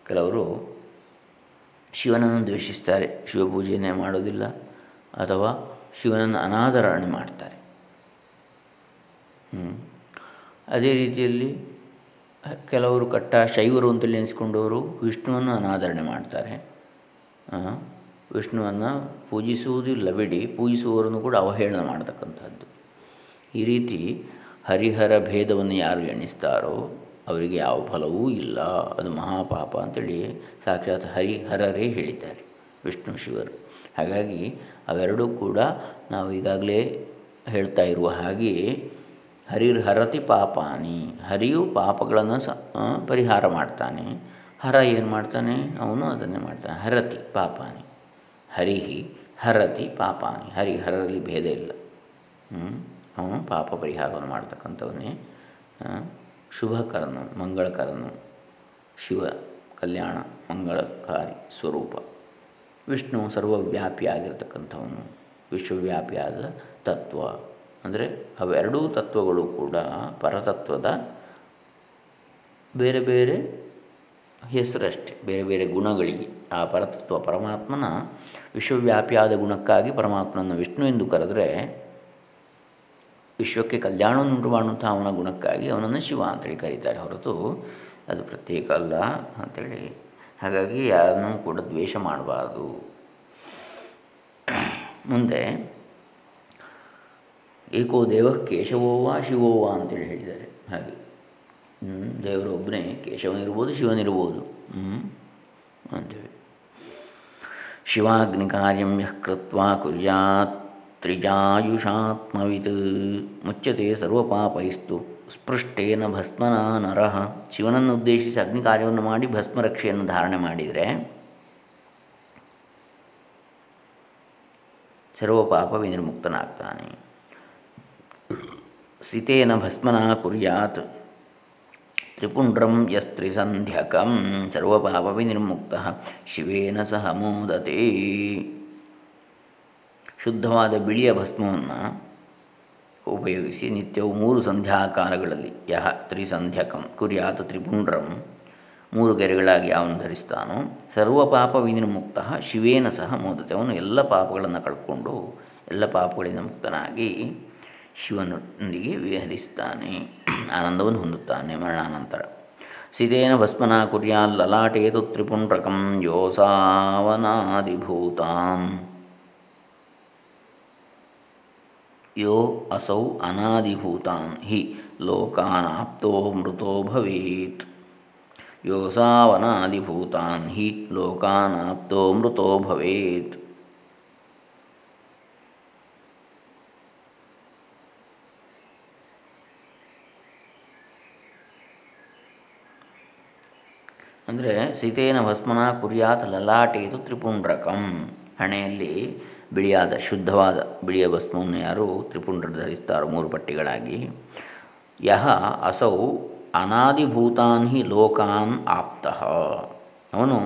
ಕೆಲವರು ಶಿವನನ್ನು ದ್ವೇಷಿಸ್ತಾರೆ ಶಿವಪೂಜೆಯನ್ನೇ ಮಾಡೋದಿಲ್ಲ, ಅಥವಾ ಶಿವನನ್ನು ಅನಾದರಣೆ ಮಾಡ್ತಾರೆ. ಅದೇ ರೀತಿಯಲ್ಲಿ ಕೆಲವರು ಕಟ್ಟ ಶೈವರು ಅಂತೇಳಿ ಎನಿಸ್ಕೊಂಡವರು ವಿಷ್ಣುವನ್ನು ಅನಾದರಣೆ ಮಾಡ್ತಾರೆ. ವಿಷ್ಣುವನ್ನು ಪೂಜಿಸುವುದಿಲ್ಲ, ಬಿಡಿ ಪೂಜಿಸುವವರನ್ನು ಕೂಡ ಅವಹೇಳನ ಮಾಡತಕ್ಕಂಥದ್ದು ಈ ರೀತಿ ಹರಿಹರ ಭೇದವನ್ನು ಯಾರು ಎಣಿಸ್ತಾರೋ ಅವರಿಗೆ ಯಾವ ಫಲವೂ ಇಲ್ಲ. ಅದು ಮಹಾಪಾಪ ಅಂತೇಳಿ ಸಾಕ್ಷಾತ್ ಹರಿಹರರೇ ಹೇಳಿದ್ದಾರೆ ವಿಷ್ಣು ಶಿವರು. ಹಾಗಾಗಿ ಅವೆರಡೂ ಕೂಡ ನಾವು ಈಗಾಗಲೇ ಹೇಳ್ತಾ ಇರುವ ಹಾಗೆಯೇ ಹರಿರ್ ಹರತಿ ಪಾಪಾನಿ. ಹರಿಯು ಪಾಪಗಳನ್ನು ಸ ಪರಿಹಾರ ಮಾಡ್ತಾನೆ. ಹರ ಏನು ಮಾಡ್ತಾನೆ? ಅವನು ಅದನ್ನೇ ಮಾಡ್ತಾನೆ. ಹರತಿ ಪಾಪಾನಿ. ಹರಿಹಿ ಹರತಿ ಪಾಪಾನಿ. ಹರಿ ಹರರಲ್ಲಿ ಭೇದ ಇಲ್ಲ. ಅವನು ಪಾಪ ಪರಿಹಾರವನ್ನು ಮಾಡ್ತಕ್ಕಂಥವನ್ನೇ ಶುಭಕರನು, ಮಂಗಳಕರನು, ಶಿವ ಕಲ್ಯಾಣ, ಮಂಗಳಕಾರಿ ಸ್ವರೂಪ. ವಿಷ್ಣು ಸರ್ವವ್ಯಾಪಿಯಾಗಿರ್ತಕ್ಕಂಥವನು, ವಿಶ್ವವ್ಯಾಪಿಯಾದ ತತ್ವ. ಅಂದರೆ ಅವೆರಡೂ ತತ್ವಗಳು ಕೂಡ ಪರತತ್ವದ ಬೇರೆ ಬೇರೆ ಹೆಸರಷ್ಟೇ, ಬೇರೆ ಬೇರೆ ಗುಣಗಳಿಗೆ. ಆ ಪರತತ್ವ ಪರಮಾತ್ಮನ ವಿಶ್ವವ್ಯಾಪಿಯಾದ ಗುಣಕ್ಕಾಗಿ ಪರಮಾತ್ಮನ ವಿಷ್ಣು ಎಂದು ಕರೆದರೆ ವಿಶ್ವಕ್ಕೆ ಕಲ್ಯಾಣವನ್ನುಂಟು ಮಾಡುವಂಥ ಅವನ ಗುಣಕ್ಕಾಗಿ ಅವನನ್ನು ಶಿವ ಅಂತೇಳಿ ಕರೀತಾರೆ ಹೊರತು ಅದು ಪ್ರತ್ಯೇಕ ಅಲ್ಲ ಅಂಥೇಳಿ ಹಾಗಾಗಿ ಯಾರನ್ನೂ ಕೂಡ ದ್ವೇಷ ಮಾಡಬಾರ್ದು. ಮುಂದೆ ಏಕೋ ದೇವ ಕೇಶವೋವಾ ಶಿವೋವಾ ಅಂತೇಳಿ ಹೇಳಿದ್ದಾರೆ. ಹಾಗೆ. ದೇವರು ಒಬ್ಬನೇ ಕೇಶವನಿರ್ಬೋದು ಶಿವನಿರ್ಬೋದು ಅಂತೇಳಿ. ಶಿವಾಗ್ನಿ ಕಾರ್ಯಂ ಯಃ ಕೃತ್ವ ಕುರ್ಯಾತ್. ತ್ರಿಜಾಯುಷಾತ್ಮವಿತ್. ಮುಚ್ಚತೆ ಸರ್ವಪಾಪೈಸ್ತು. ಸ್ಪೃಷ್ಟೇನ ಭಸ್ಮನ ನರಹ ಶಿವನನ್ನು ಉದ್ದೇಶಿಸಿ ಅಗ್ನಿ ಕಾರ್ಯವನ್ನು ಮಾಡಿ ಭಸ್ಮರಕ್ಷೆಯನ್ನು ಧಾರಣೆ ಮಾಡಿದರೆ ಸರ್ವಪಾಪ ವಿನಿರ್ಮುಕ್ತನಾಗ್ತಾನೆ ಸಿತೇನ ಭಸ್ಮನ ಕುರ್ಯಾತ್. ತ್ರಿಪುಂಡ್ರಂ ಯಸ್ತ್ರಿಸಂಧ್ಯಕಂ. ಸರ್ವಪಾಪ ವಿನಿರ್ಮುಕ್ತ ಶಿವೇನ ಸಹ ಮೋದತೆ. ಶುದ್ಧವಾದ ಬಿಳಿಯ ಭಸ್ಮವನ್ನು ಉಪಯೋಗಿಸಿ ನಿತ್ಯವು ಮೂರು ಸಂಧ್ಯಾಕಾಲಗಳಲ್ಲಿ ಯಹ ತ್ರಿಸಂಧ್ಯಕಂ, ಕುರಿಯಾತ ತ್ರಿಪುಂಡ್ರಂ, ಮೂರು ಗೆರೆಗಳಾಗಿ ಅವನು ಧರಿಸ್ತಾನೋ, ಸರ್ವ ಪಾಪ ವಿನಿರ್ಮುಕ್ತ ಶಿವೇನ ಸಹ ಮೋದತೆ. ಅವನು ಎಲ್ಲ ಪಾಪಗಳನ್ನು ಕಳ್ಕೊಂಡು ಎಲ್ಲ ಪಾಪಗಳಿಂದ ಮುಕ್ತನಾಗಿ ಶಿವನೊಂದಿಗೆ ವಿಹರಿಸುತ್ತಾನೆ ಆನಂದವನ್ನು ಹೊಂದುತ್ತಾನೆ ಮರಣಾನಂತರ. ಸಿದೇನ ಭಸ್ಮನ ಕುರ್ಯಾ ಲಲಾಟೇತು ತ್ರಿಪುಂಡ್ರಕಂ ಯೋಸಾವನಾದಿಭೂತಾಂ. ಯೋ ಅಸೌ ಅನಾದಿಭೂತಾನ್ ಹಿ ಲೋಕಾನಾಪ್ತೋ ಮೃತೋ ಭವೇತ್ ಯೋಸಾವನಾದಿಭೂತಾನ್ ಹಿ ಲೋಕಾನಾಪ್ತೋ ಮೃತೋ ಭವೇತ್ ಅಂದರೆ ಸೀತೇನ ಭಸ್ಮನ ಕುರಿಯಾತ್ ಲಲಾಟೇತು ತ್ರಿಪುಂಡ್ರಕಂ ಹಣೆಯಲ್ಲಿ ಬಿಳಿಯಾದ, ಶುದ್ಧವಾದ ಬಿಳಿಯ ಭಸ್ಮವನ್ನು ಯಾರು ತ್ರಿಪುಂಡ್ರ ಧರಿಸ್ತಾರೋ, ಮೂರು ಪಟ್ಟಿಗಳಾಗಿ. ಯಹ ಅಸೌ ಅನಾದಿಭೂತಾನ್ ಹಿ ಲೋಕಾನ್ ಆಪ್ತಃ. ಅವನು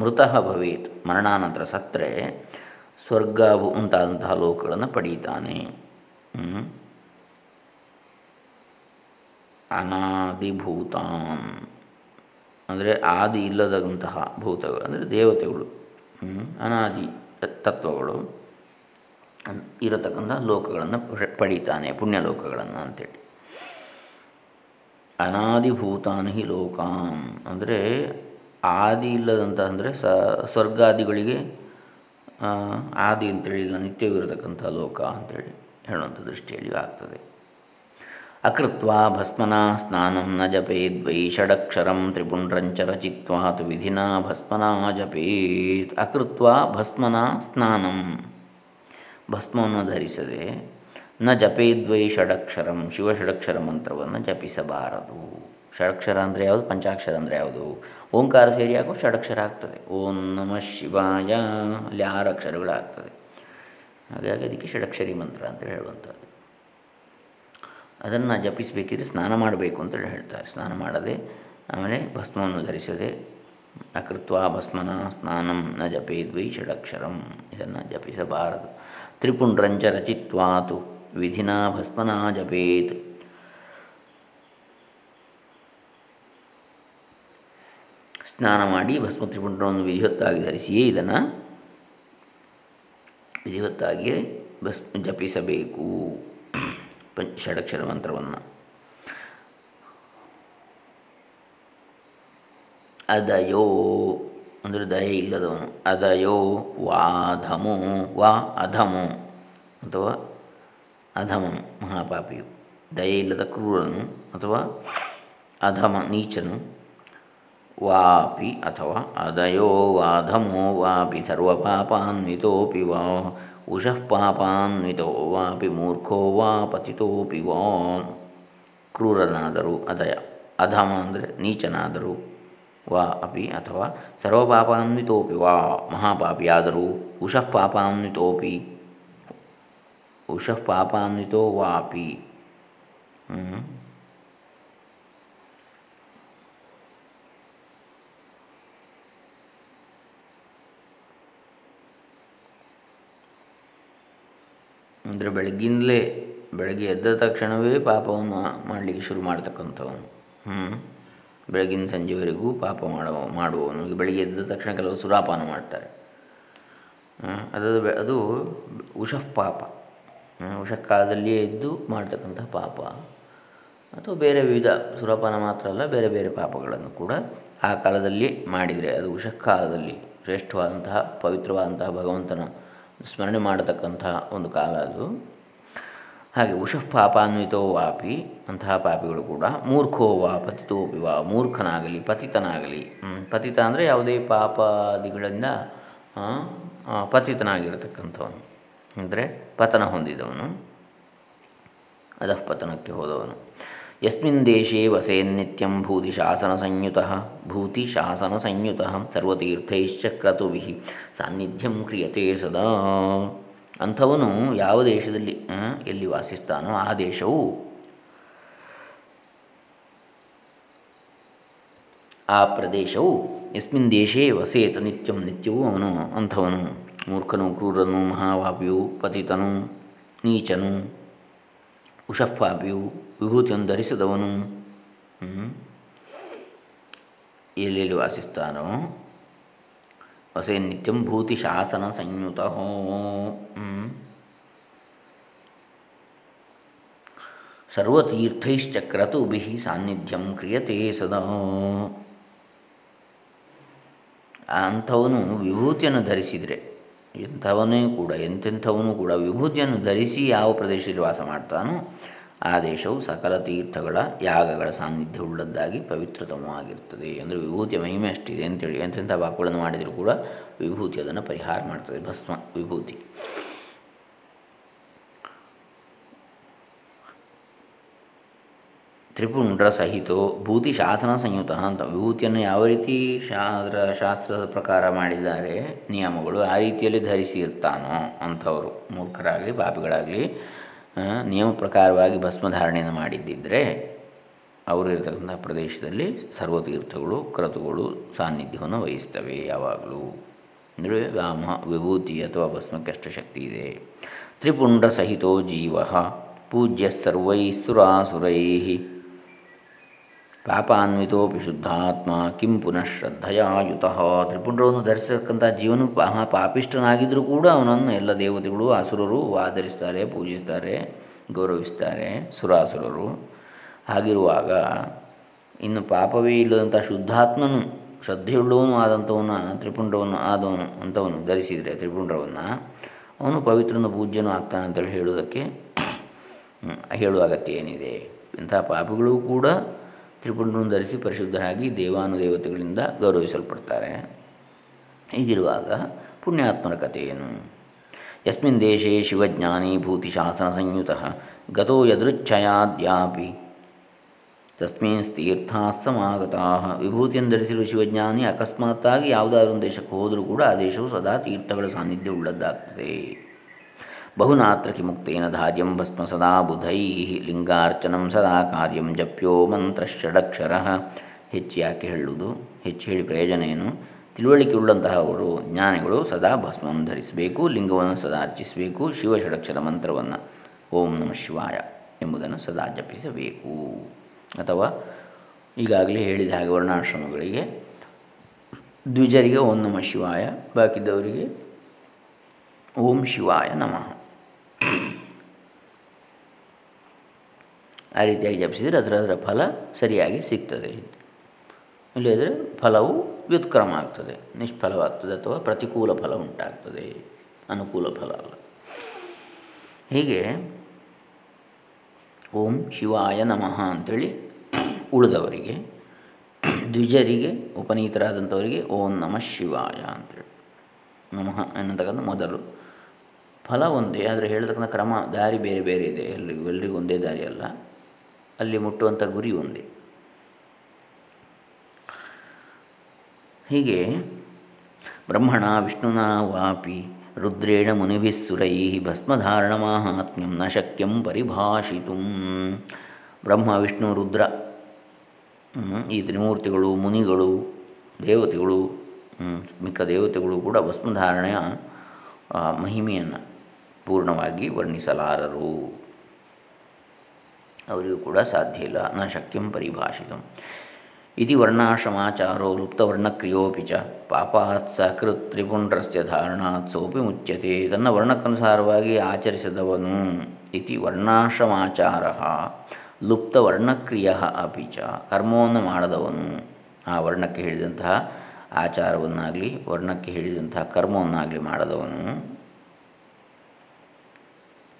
ಮೃತ ಭವೇತ್, ಮರಣಾನಂತರ ಸತ್ರೆ ಸ್ವರ್ಗ ಉಂಟಾದಂತಹ ಲೋಕಗಳನ್ನು ಪಡೀತಾನೆ. ಅನಾದಿಭೂತಾನ್. ಅಂದರೆ ಆದಿ ಇಲ್ಲದಂತಹ ಭೂತಗಳು, ಅಂದರೆ ದೇವತೆಗಳು. ಅನಾದಿ ತತ್ವಗಳು. ಇರತಕ್ಕಂಥ ಲೋಕಗಳನ್ನು ಪಡೀತಾನೆ, ಪುಣ್ಯಲೋಕಗಳನ್ನು ಅಂತೇಳಿ. ಅನಾದಿಭೂತಾನ್ ಹಿ ಲೋಕಾಂ ಅಂದರೆ ಆದಿ ಇಲ್ಲದಂಥ ಅಂದರೆ ಸ ಸ್ವರ್ಗಾದಿಗಳಿಗೆ ಆದಿ ಅಂತೇಳಿ ಇಲ್ಲ ನಿತ್ಯವಿರತಕ್ಕಂಥ ಲೋಕ ಅಂತೇಳಿ ಹೇಳುವಂಥ ದೃಷ್ಟಿಯಲ್ಲಿ ಆಗ್ತದೆ. ಅಕೃತ್ವ ಭಸ್ಮನಾ ಸ್ನಾನಂ ನ ಜಪೇದ್ವೈ ಷಡಕ್ಷರಂ ತ್ರಿಪುಂಡ್ರಂಚ ರಚಿತ್ವಾತು ವಿಧಿನಾ ಭಸ್ಮನಾ ಜಪೇತ್. ಅಕೃತ್ವ ಭಸ್ಮನಾ ಸ್ನಾನಂ. ಭಸ್ಮವನ್ನು ಧರಿಸದೆ, ನ ಜಪೇದ್ವೈ ಷಡಕ್ಷರಂ, ಶಿವ ಷಡಕ್ಷರ ಮಂತ್ರವನ್ನು ಜಪಿಸಬಾರದು. ಷಡಕ್ಷರ ಅಂದರೆ ಯಾವುದು? ಪಂಚಾಕ್ಷರ ಅಂದರೆ ಯಾವುದು? ಓಂಕಾರ ಸೇರಿ ಹಾಕೋ ಷಡಕ್ಷರ ಆಗ್ತದೆ. ಓಂ ನಮ ಶಿವಾಯ ಅಲ್ಲಿ ಆರು ಅಕ್ಷರಗಳಾಗ್ತದೆ. ಹಾಗಾಗಿ ಅದಕ್ಕೆ ಷಡಕ್ಷರಿ ಮಂತ್ರ ಅಂತ ಹೇಳುವಂಥದ್ದು. ಅದನ್ನು ಜಪಿಸಬೇಕಿದ್ರೆ ಸ್ನಾನ ಮಾಡಬೇಕು ಅಂತೇಳಿ ಹೇಳ್ತಾರೆ. ಸ್ನಾನ ಮಾಡದೆ, ಆಮೇಲೆ ಭಸ್ಮವನ್ನು ಧರಿಸದೆ, ಅಕೃತ್ವ ಭಸ್ಮನ ಸ್ನಾನಂ ನ ಜಪೇದ್ವೈ ಷಡಕ್ಷರಂ ಇದನ್ನು ಜಪಿಸಬಾರದು. ತ್ರಿಪುಂಡ್ರಂಚ ರಚಿತ್ವಾತು ವಿಧಿನ ಭಸ್ಮನ ಜಪೇತ್. ಸ್ನಾನ ಮಾಡಿ ಭಸ್ಮ ತ್ರಿಪುಂಡವನ್ನು ವಿಧಿವತ್ತಾಗಿ ಧರಿಸಿಯೇ ಇದನ್ನು ವಿಧಿವತ್ತಾಗಿಯೇ ಭಸ್ಮ ಜಪಿಸಬೇಕು. ಪಂಚ ಷಡಕ್ಷರ ಮಂತ್ರವನ್ನು. ಅದಯೋ ಅಂದರೆ ದಯೆ ಇಲ್ಲದವನು. ಅದಯೋ ವಾಧಮು ವಾ ಅಧಮು ಅಥವಾ ಅಧಮನು ಮಹಾಪಾಪಿಯು. ದಯೆ ಇಲ್ಲದ ಕ್ರೂರನು ಅಥವಾ ಅಧಮ ನೀಚನು, ವಾಪಿ ಅಥವಾ ಅದಯೋ ವಾಧಮೋ ವಾಪಿ ಸರ್ವಪಾಪಾನ್ವಿತೋಪಿ ವಾ, ಉಷಃ ಪಾಪಾನ್ವಿತೋ, ವಾಪಿ ಮೂರ್ಖೋ, ವಾ ಪತಿತೋಪಿ ವಾ. ಕ್ರೂರನಾದರೂ ಅದಯ. ಅಧಮ ಅಂದರೆ ನೀಚನಾದರೂ ವಾ ಅಪಿ ಅಥವಾ ಸರ್ವಪಾಪಾನ್ವಿತೋಪಿ ವಾ ಮಹಾಪಾಪಿಯಾದರೂ ಉಷಃ ಪಾಪಾನ್ವಿತೋಪಿ ಉಷಃ ಪಾಪಾನ್ವಿತೋ ವಾಪಿ ಅಂದರೆ ಬೆಳಗ್ಗಿಂದಲೇ, ಬೆಳಗ್ಗೆ ಎದ್ದ ತಕ್ಷಣವೇ ಪಾಪವನ್ನು ಮಾಡಲಿಕ್ಕೆ ಶುರು ಮಾಡ್ತಕ್ಕಂಥವನು. ಹ್ಞೂ ಬೆಳಗಿನ ಸಂಜೆವರೆಗೂ ಪಾಪ ಮಾಡುವ, ಮಾಡುವವನು. ಬೆಳಗ್ಗೆ ಎದ್ದ ತಕ್ಷಣ ಕೆಲವು ಸುರಾಪಾನ ಮಾಡ್ತಾರೆ. ಅದು ಅದು ಉಷಃ ಪಾಪ. ಕಾಲದಲ್ಲಿಯೇ ಎದ್ದು ಮಾಡ್ತಕ್ಕಂತಹ ಪಾಪ. ಅಥವಾ ಬೇರೆ ವಿವಿಧ ಸುರಪಾನ ಮಾತ್ರ ಅಲ್ಲ, ಬೇರೆ ಬೇರೆ ಪಾಪಗಳನ್ನು ಕೂಡ ಆ ಕಾಲದಲ್ಲಿ ಮಾಡಿದರೆ, ಅದು ಉಷಃಕಾಲದಲ್ಲಿ ಶ್ರೇಷ್ಠವಾದಂತಹ, ಪವಿತ್ರವಾದಂತಹ ಭಗವಂತನ ಸ್ಮರಣೆ ಮಾಡತಕ್ಕಂತಹ ಒಂದು ಕಾಲ ಅದು. ಹಾಗೆ ಉಷಃ ಪಾಪಾನ್ವಿತೋ ವಾಪಿ ಅಂತಹ ಪಾಪಿಗಳು ಕೂಡ ಮೂರ್ಖೋ ವಾ ಪತಿತೋಪಿ ವಾ ಮೂರ್ಖನಾಗಲಿ, ಪತಿತನಾಗಲಿ. ಪತಿತ ಅಂದರೆ ಯಾವುದೇ ಪಾಪಾದಿಗಳಿಂದ ಪತಿತನಾಗಿರತಕ್ಕಂಥವನು. ಅಂದರೆ ಪತನ ಹೊಂದಿದವನು ಪತನಕ್ಕೆ ಹೋದವನು. ಯಸ್ಮಿನ್ ದೇಶೇ ವಸೇನ್ನಿತ್ಯಂ ಭೂತಿ ಶಾಸನ ಸಂಯುತ, ಭೂತಿ ಶಾಸನ ಸಂಯುತ ಸರ್ವತೀರ್ಥೈಶ್ಚ ಕ್ರತುಭಿ ಸಾನ್ನಿಧ್ಯಂ ಕ್ರಿಯತೆ ಸದಾ. ಅಂಥವನು ಯಾವ ದೇಶದಲ್ಲಿ ಎಲ್ಲಿ ವಾಸಿಸ್ತಾನೋ ಆ ದೇಶವು. ಆ ಪ್ರದೇಶವು ಯಸ್ಮಿನ್ ದೇಶೇ ವಸೇತ ನಿತ್ಯಂ ನಿತ್ಯವೂ ಅವನು ಅಂಥವನು. ಮೂರ್ಖನು, ಕ್ರೂರನು ಮಹಾವಾಪಿಯು ಪತಿತನು, ನೀಚನು ಉಷಫಾಪಿಯು ವಿಭೂತಿಯನ್ನು ಧರಿಸಿದವನು. ಎಲ್ಲೆಲ್ಲಿ ವಾಸಿಸ್ತಾನೋ ವಸೇ ನಿತ್ಯಂ ಭೂತಿ ಶಾಸನ ಸಂಯುತ ಸರ್ವತೀರ್ಥೈಶ್ಚಕ್ರತುಭಿ ಸಾನ್ನಿಧ್ಯಂ ಕ್ರಿಯತೆ ಸದಾ. ಅಂಥವನು ವಿಭೂತಿಯನ್ನು ಧರಿಸಿದರೆ, ಎಂಥವನೇ ಕೂಡ, ಎಂತೆಂಥವನು ಕೂಡ ವಿಭೂತಿಯನ್ನು ಧರಿಸಿ ಯಾವ ಪ್ರದೇಶದಲ್ಲಿ ವಾಸ ಮಾಡ್ತಾನೋ ಆ ದೇಶವು ಸಕಲ ತೀರ್ಥಗಳ ಯಾಗಗಳ ಸಾನ್ನಿಧ್ಯವುಳ್ಳದ್ದಾಗಿ ಪವಿತ್ರತಮವಾಗಿರ್ತದೆ ಅಂದರೆ ವಿಭೂತಿಯ ಮಹಿಮೆ ಅಷ್ಟಿದೆ ಅಂತೇಳಿ. ಎಂತೆಂಥ ಪಾಪಗಳನ್ನು ಮಾಡಿದರೂ ಕೂಡ ವಿಭೂತಿ ಅದನ್ನು ಪರಿಹಾರ ಮಾಡ್ತದೆ. ಭಸ್ಮ, ವಿಭೂತಿ. ತ್ರಿಪುಂಡ್ರ ಸಹಿತೋ ಭೂತಿ ಶಾಸನ ಸಂಯುತ ಅಂತ. ವಿಭೂತಿಯನ್ನು ಯಾವ ರೀತಿ ಶಾಸ್ತ್ರ ಶಾಸ್ತ್ರದ ಪ್ರಕಾರ ಮಾಡಿದ್ದಾರೆ? ನಿಯಮಗಳು ಆ ರೀತಿಯಲ್ಲಿ ಧರಿಸಿ ಇರ್ತಾನೋ ಅಂಥವರು ಮೂರ್ಖರಾಗಲಿ, ಪಾಪಿಗಳಾಗಲಿ ನಿಯಮ ಪ್ರಕಾರವಾಗಿ ಭಸ್ಮಧಾರಣೆಯನ್ನು ಮಾಡಿದ್ದಿದ್ದರೆ ಅವರು ಇರತಕ್ಕಂಥ ಪ್ರದೇಶದಲ್ಲಿ ಸರ್ವತೀರ್ಥಗಳು, ಕ್ರತುಗಳು ಸಾನ್ನಿಧ್ಯವನ್ನು ವಹಿಸ್ತವೆ ಯಾವಾಗಲೂ. ಅಂದರೆ ವ್ಯಾಮ ವಿಭೂತಿ ಅಥವಾ ಭಸ್ಮಕ್ಕೆ ಅಷ್ಟು ಶಕ್ತಿ ಇದೆ. ತ್ರಿಪುಂಡ ಸಹಿತೋ ಜೀವ, ಪೂಜ್ಯ ಸರ್ವೈಸುರಾಸುರೈ ಪಾಪಾನ್ವಿತೋಪಿ ಶುದ್ಧಾತ್ಮ ಕಿಂ ಪುನಃ ಶ್ರದ್ಧೆಯಾಯುತ. ತ್ರಿಪುಂಡ್ರವನ್ನು ಧರಿಸತಕ್ಕಂಥ ಜೀವನು ಮಹಾ ಪಾಪಿಷ್ಠನಾಗಿದ್ದರೂ ಕೂಡ ಅವನನ್ನು ಎಲ್ಲ ದೇವತೆಗಳು, ಅಸುರರು ಆಧರಿಸ್ತಾರೆ, ಪೂಜಿಸ್ತಾರೆ, ಗೌರವಿಸ್ತಾರೆ, ಸುರಾಸುರರು. ಹಾಗಿರುವಾಗ ಇನ್ನು ಪಾಪವೇ ಇಲ್ಲದಂಥ ಶುದ್ಧಾತ್ಮನು, ಶ್ರದ್ಧೆಯುಳ್ಳವನು ಆದಂಥವನ್ನ ತ್ರಿಪುಂಡ್ರವನ್ನು ಆದವನು, ಅಂಥವನು ಧರಿಸಿದರೆ ತ್ರಿಪುಂಡ್ರವನ್ನು ಅವನು ಪವಿತ್ರನ, ಪೂಜ್ಯನೂ ಆಗ್ತಾನೆ ಅಂತೇಳಿ ಹೇಳುವುದಕ್ಕೆ ಹೇಳುವ ಅಗತ್ಯ ಏನಿದೆ? ಇಂಥ ಪಾಪಿಗಳು ಕೂಡ ತ್ರಿಪುಂಡವನ್ನು ಧರಿಸಿ ಪರಿಶುದ್ಧರಾಗಿ ದೇವಾನುದೇವತೆಗಳಿಂದ ಗೌರವಿಸಲ್ಪಡ್ತಾರೆ. ಹೀಗಿರುವಾಗ ಪುಣ್ಯಾತ್ಮರ ಕಥೆಯೇನು ಯಸ್ಮಿನ್ ದೇಶೇ ಶಿವಜ್ಞಾನಿ ಭೂತಿಶಾಸನ ಸಂಯುತ ಗತೋ ಯದೃಚ್ಛಯಾದ್ಯಾಪಿ ತಸ್ಮಿನ್ ತೀರ್ಥಾಸ್ತಮಾಗತಾ ವಿಭೂತಿಯನ್ನು ಧರಿಸಿರುವ ಶಿವಜ್ಞಾನಿ ಅಕಸ್ಮಾತ್ತಾಗಿ ಯಾವುದಾದ್ರೂ ದೇಶಕ್ಕೆ ಹೋದರೂ ಕೂಡ ಆ ದೇಶವು ಸದಾ ತೀರ್ಥಗಳ ಸಾನ್ನಿಧ್ಯ ಉಳ್ಳದ್ದಾಗ್ತದೆ ಬಹುನಾತ್ರ ಕಿಮುಕ್ತೇನ ಧಾರ್ಯಂ ಭಸ್ಮ ಸದಾ ಬುಧೈ, ಲಿಂಗಾರ್ಚನಂ ಸದಾ ಕಾರ್ಯಂ ಜಪ್ಯೋ ಮಂತ್ರ ಷಡಕ್ಷರ ಹೆಚ್ಚು ಯಾಕೆ ಹೇಳುವುದು? ಹೆಚ್ಚು ಹೇಳಿ ಪ್ರಯೋಜನ ಏನು? ತಿಳುವಳಿಕೆ ಉಳ್ಳಂತಹವರು ಜ್ಞಾನಿಗಳು ಸದಾ ಭಸ್ಮವನ್ನು ಧರಿಸಬೇಕು, ಲಿಂಗವನ್ನು ಸದಾ ಅರ್ಚಿಸಬೇಕು ಶಿವ ಷಡಕ್ಷರ ಮಂತ್ರವನ್ನು ಓಂ ನಮ ಶಿವಾಯ ಎಂಬುದನ್ನು ಸದಾ ಜಪಿಸಬೇಕು. ಅಥವಾ ಈಗಾಗಲೇ ಹೇಳಿದ ಹಾಗೆ ವರ್ಣಾಶ್ರಮಗಳಿಗೆ ದ್ವಿಜರಿಗೆ ಓಂ ನಮ ಶಿವಾಯ ಬಾಕಿದ್ದವರಿಗೆ ಓಂ ಶಿವಾಯ ನಮಃ. ಆ ರೀತಿಯಾಗಿ ಜಪಿಸಿದರೆ ಅದರ ಅದರ ಫಲ ಸರಿಯಾಗಿ ಸಿಗ್ತದೆ. ಇಲ್ಲದಿದ್ದರೆ ಫಲವು ವ್ಯುತ್ಕ್ರಮ ಆಗ್ತದೆ. ನಿಷ್ಫಲವಾಗ್ತದೆ ಅಥವಾ ಪ್ರತಿಕೂಲ ಫಲ ಉಂಟಾಗ್ತದೆ. ಅನುಕೂಲ ಫಲ ಅಲ್ಲ. ಹೀಗೆ ಓಂ ಶಿವಾಯ ನಮಃ ಅಂಥೇಳಿ ಉಳಿದವರಿಗೆ, ದ್ವಿಜರಿಗೆ, ಉಪನೀತರಾದಂಥವರಿಗೆ ಓಂ ನಮಃ ಶಿವಾಯ ಅಂತೇಳಿ. ನಮಃ ಎನ್ನತಕ್ಕಂಥ ಮೊದಲು ಫಲ ಒಂದೇ, ಆದರೆ ಹೇಳತಕ್ಕಂಥ ಕ್ರಮ, ದಾರಿ ಬೇರೆ ಬೇರೆ ಇದೆ. ಎಲ್ಲರಿಗೂ ಎಲ್ರಿಗೂ ಒಂದೇ ದಾರಿ ಅಲ್ಲ. ಅಲ್ಲಿ ಮುಟ್ಟುವಂಥ ಗುರಿ ಒಂದೇ. ಹೀಗೆ ಬ್ರಹ್ಮಣ ವಿಷ್ಣುನ ವಾಪಿ ರುದ್ರೇಣ ಮುನಿಭಿಸ್ಸುರೈ ಭಸ್ಮಧಾರಣ ಮಾಹಾತ್ಮ್ಯಂ ನ ಶಕ್ಯಂ ಪರಿಭಾಷಿತು. ಬ್ರಹ್ಮ, ವಿಷ್ಣು, ರುದ್ರ ಈ ತ್ರಿಮೂರ್ತಿಗಳು, ಮುನಿಗಳು, ದೇವತೆಗಳು ಮಿಕ್ಕ ದೇವತೆಗಳು ಕೂಡ ಭಸ್ಮಧಾರಣೆಯ ಮಹಿಮೆಯನ್ನು ಪೂರ್ಣವಾಗಿ ವರ್ಣಿಸಲಾರರು. ಅವರಿಗೂ ಕೂಡ ಸಾಧ್ಯ ಇಲ್ಲ. ನ ಶಕ್ಯಂ ಪರಿಭಾಷಿತ. ಇತಿ ವರ್ಣಾಶ್ರಮಾಚಾರೋ ಲುಪ್ತವರ್ಣಕ್ರಿಯೋಪಿ ಚ. ಪಾಪಾತ್ ಸಕೃತ್ ಧಾರಣಾತ್ ಸೋಪಿ ಮುಚ್ಯತೆ. ತನ್ನ ವರ್ಣಕ್ಕನುಸಾರವಾಗಿ ಆಚರಿಸಿದವನು. ಇತಿ ವರ್ಣಾಶ್ರಮಾಚಾರ ಲುಪ್ತವರ್ಣಕ್ರಿಯ ಅಪಿ ಚ. ಕರ್ಮವನ್ನು ಮಾಡದವನು. ಆ ವರ್ಣಕ್ಕೆ ಹೇಳಿದಂತಹ ಆಚಾರವನ್ನಾಗಲಿ, ವರ್ಣಕ್ಕೆ ಹೇಳಿದಂತಹ ಕರ್ಮವನ್ನಾಗಲಿ ಮಾಡದವನು.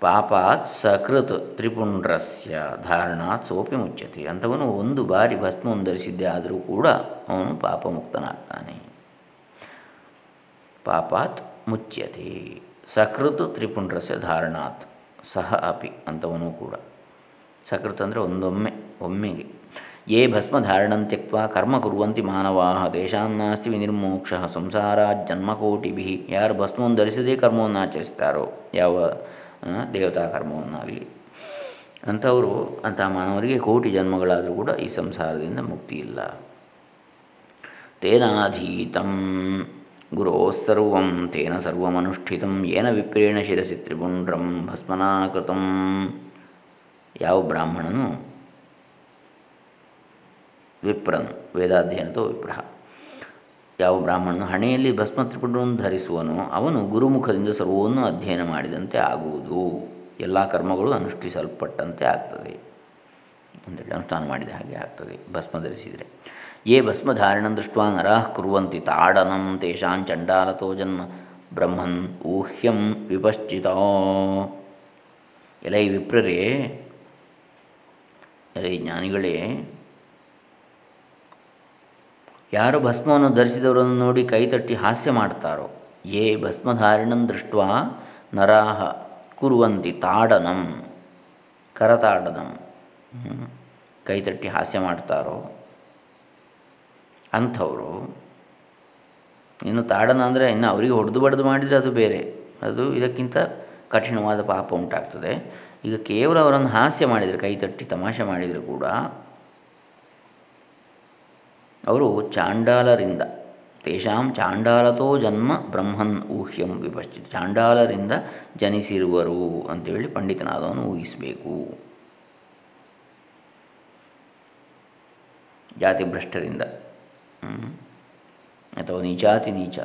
ಪಾಪಾತ್ ಸಕೃತ್ ತ್ರಿಪುಂಡ್ರಸ್ಯ, ಧಾರಣಾತ್ ಸೋಪಿ ಮುಚ್ಚತಿ ಅಂಥವನು ಒಂದು ಬಾರಿ ಭಸ್ಮವನ್ನು ಧರಿಸಿದ್ದೇ ಆದರೂ ಕೂಡ ಅವನು ಪಾಪ ಮುಕ್ತನಾಗ್ತಾನೆ ಪಾಪಾತ್ ಮುಚ್ಯತೆ. ಸಕೃತ್ ತ್ರಿಪುಂಡ್ರಸ್ಯ, ಧಾರಣಾತ್ ಸಹ ಅಪಿ ಅಂಥವನು ಕೂಡ. ಸಕೃತ್ ಅಂದರೆ ಒಂದೊಮ್ಮೆ, ಒಮ್ಮೆಗೆ. ಯೇ ಭಸ್ಮಧಾರಣಂ ತ್ಯಕ್ತ ಕರ್ಮ ಕುರುವಂತಿ ಮಾನವಾ ದೇಶಾನ್ನಾಸ್ತಿ ವಿನಿರ್ಮೋಕ್ಷ ಸಂಸಾರ ಜನ್ಮಕೋಟಿಭಿ. ಯಾರು ಭಸ್ಮವನ್ನು ಧರಿಸದೇ ಕರ್ಮವನ್ನು ಆಚರಿಸ್ತಾರೋ, ಯಾವ ದೇವತಾ ಕರ್ಮವನ್ನಾಗಲಿ ಅಂಥವರು, ಅಂಥ ಮಾನವರಿಗೆ ಕೋಟಿ ಜನ್ಮಗಳಾದರೂ ಕೂಡ ಈ ಸಂಸಾರದಿಂದ ಮುಕ್ತಿ ಇಲ್ಲ. ತೇನಾಧೀತಂ ಗುರೋಸ್ಸರ್ವಂ, ತೇನ ಸರ್ವಮನುಷ್ಠಿತಂ, ಏನ ವಿಪ್ರೇಣ ಶಿರಸಿ ತ್ರಿಪುಂಡ್ರಂ ಭಸ್ಮನಾಕೃತಂ. ಯಾವ ಬ್ರಾಹ್ಮಣನು ವಿಪ್ರನು, ವೇದಾಧ್ಯಯನತೋ ವಿಪ್ರಹ. ಯಾವ ಬ್ರಾಹ್ಮಣನು ಹಣೆಯಲ್ಲಿ ಭಸ್ಮ ತ್ರಿಪುಟವನ್ನು ಧರಿಸುವನು, ಅವನು ಗುರುಮುಖದಿಂದ ಸರ್ವವನ್ನು ಅಧ್ಯಯನ ಮಾಡಿದಂತೆ ಆಗುವುದು. ಎಲ್ಲ ಕರ್ಮಗಳು ಅನುಷ್ಠಿಸಲ್ಪಟ್ಟಂತೆ ಆಗ್ತದೆ. ಅಂತೇಳಿ ಅನುಷ್ಠಾನ ಮಾಡಿದ ಹಾಗೆ ಆಗ್ತದೆ, ಭಸ್ಮ ಧರಿಸಿದರೆ. ಯೇ ಭಸ್ಮಧಾರಣಂ ದೃಷ್ಟ ನರಃ ಕುರುವಂತಿ ತಾಡನಂ ತೇಷಾಂ ಚಂಡಾಲತೋ ಜನ್ಮ ಬ್ರಹ್ಮನ್ ಊಹ್ಯಂ ವಿಪಶ್ಚಿತ. ಎಲೈ ವಿಪ್ರರೇ, ಎಲೈ ಜ್ಞಾನಿಗಳೇ ಯಾರು ಭಸ್ಮವನ್ನು ಧರಿಸಿದವರನ್ನು ನೋಡಿ ಕೈತಟ್ಟಿ ಹಾಸ್ಯ ಮಾಡ್ತಾರೋ? ಯೇ ಭಸ್ಮಧಾರಿಣಂ ದೃಷ್ಟ ನರಾಹ ಕುರುವಂತಿ ತಾಡನಂ, ಕರತಾಡನಂ. ಕೈತಟ್ಟಿ ಹಾಸ್ಯ ಮಾಡ್ತಾರೋ? ಅಂಥವರು. ಇನ್ನು ತಾಡನ ಅಂದರೆ ಇನ್ನು ಅವರಿಗೆ ಹೊಡೆದು ಬಡ್ದು ಮಾಡಿದರೆ ಅದು ಬೇರೆ. ಅದು ಇದಕ್ಕಿಂತ ಕಠಿಣವಾದ ಪಾಪ ಉಂಟಾಗ್ತದೆ. ಈಗ ಕೇವಲ ಅವರನ್ನು ಹಾಸ್ಯ ಮಾಡಿದರೆ, ಕೈತಟ್ಟಿ ತಮಾಷೆ ಮಾಡಿದರೂ ಕೂಡ ಅವರು ಚಾಂಡಾಲರಿಂದ, ತೇಷಾಂ ಚಾಂಡಾಲತೋ ಜನ್ಮ ಬ್ರಹ್ಮನ್ ಊಹ್ಯಂ ವಿಪಶ್ಚಿತ್, ಚಾಂಡಾಲರಿಂದ ಜನಿಸಿರುವರು ಅಂತೇಳಿ ಪಂಡಿತನಾದವನು ಊಹಿಸಬೇಕು. ಜಾತಿಭ್ರಷ್ಟರಿಂದ ಅಥವಾ ನೀಚಾತಿ ನೀಚ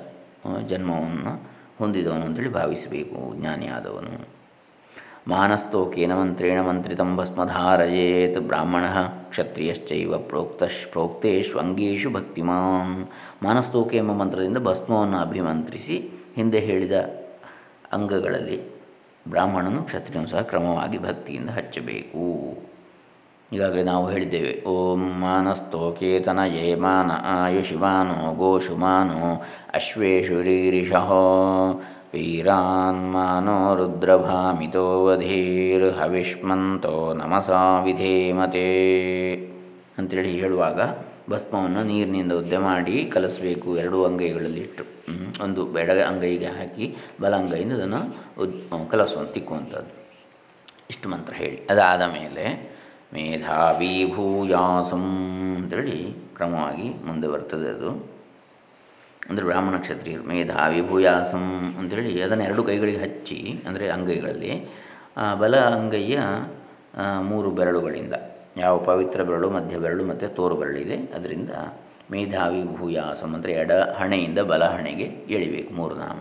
ಜನ್ಮವನ್ನು ಹೊಂದಿದವನು ಅಂತೇಳಿ ಭಾವಿಸಬೇಕು, ಜ್ಞಾನಿಯಾದವನು. ಮಾನಸ್ತೋಕೇನ ಮಂತ್ರೇಣ ಮಂತ್ರಿತಂ ಭಸ್ಮಧಾರಯೇತ್ ಬ್ರಾಹ್ಮಣ ಕ್ಷತ್ರಿಯಶ್ಚೈವ ಪ್ರೋಕ್ತ ಪ್ರೋಕ್ತೇಷ್ವಂಗೇಶು ಭಕ್ತಿಮಾನ್ ಮಾನಸ್ತೋಕೆ ಎಂಬ ಮಂತ್ರದಿಂದ ಭಸ್ಮವನ್ನು ಅಭಿಮಂತ್ರಿಸಿ ಹಿಂದೆ ಹೇಳಿದ ಅಂಗಗಳಲ್ಲಿ ಬ್ರಾಹ್ಮಣನು ಕ್ಷತ್ರಿಯನು ಸಹ ಕ್ರಮವಾಗಿ ಭಕ್ತಿಯಿಂದ ಹಚ್ಚಬೇಕು. ಈಗಾಗಲೇ ನಾವು ಹೇಳಿದ್ದೇವೆ, ಓಂ ಮಾನಸ್ತೋಕೇತನಯೇ ಮಾನ ಆಯುಷಿಮಾನೋ ಗೋಷುಮಾನೋ ಅಶ್ವೇಶು ರೀರಿಷಃ ವೀರಾನ್ಮಾನೋ ರುದ್ರಭಾಮಿತೋ ವಧೀರ್ ಹವಿಷ್ಮಂತೋ ನಮಸಾ ವಿಧೇಮತೆ. ಅಂತೇಳಿ ಹೇಳುವಾಗ ಭಸ್ಮವನ್ನು ನೀರಿನಿಂದ ಉದ್ದೆ ಮಾಡಿ ಕಲಸಬೇಕು ಎರಡು ಅಂಗೈಗಳಲ್ಲಿ ಇಟ್ಟು ಒಂದು ಬೆಡ ಅಂಗೈಗೆ ಹಾಕಿ ಬಲ ಅಂಗೈಯಿಂದ ಅದನ್ನು ಉದ್ ಕಲಸುವಂತ ತಿಕ್ಕುವಂಥದ್ದು. ಇಷ್ಟು ಮಂತ್ರ ಹೇಳಿ. ಅದಾದ ಮೇಲೆ ಮೇಧಾವಿ ಭೂಯಾಸಂ ಅಂತೇಳಿ ಕ್ರಮವಾಗಿ ಮುಂದೆ ಬರ್ತದೆ ಅದು. ಅಂದರೆ ಬ್ರಾಹ್ಮಣ ಕ್ಷತ್ರಿಯರು ಮೇಧಾವಿ ಭೂಯಾಸಂ ಅಂಥೇಳಿ ಅದನ್ನು ಎರಡು ಕೈಗಳಿಗೆ ಹಚ್ಚಿ, ಅಂದರೆ ಅಂಗೈಗಳಲ್ಲಿ ಬಲ ಅಂಗೈಯ ಮೂರು ಬೆರಳುಗಳಿಂದ, ಯಾವ ಪವಿತ್ರ ಬೆರಳು, ಮಧ್ಯ ಬೆರಳು ಮತ್ತು ತೋರು ಬೆರಳಿದೆ ಅದರಿಂದ ಮೇಧಾವಿ ಭೂಯಾಸಂ ಅಂದರೆ ಎಡ ಹಣೆಯಿಂದ ಬಲ ಹಣೆಗೆ ಎಳಿಬೇಕು, ಮೂರು ನಾಮ.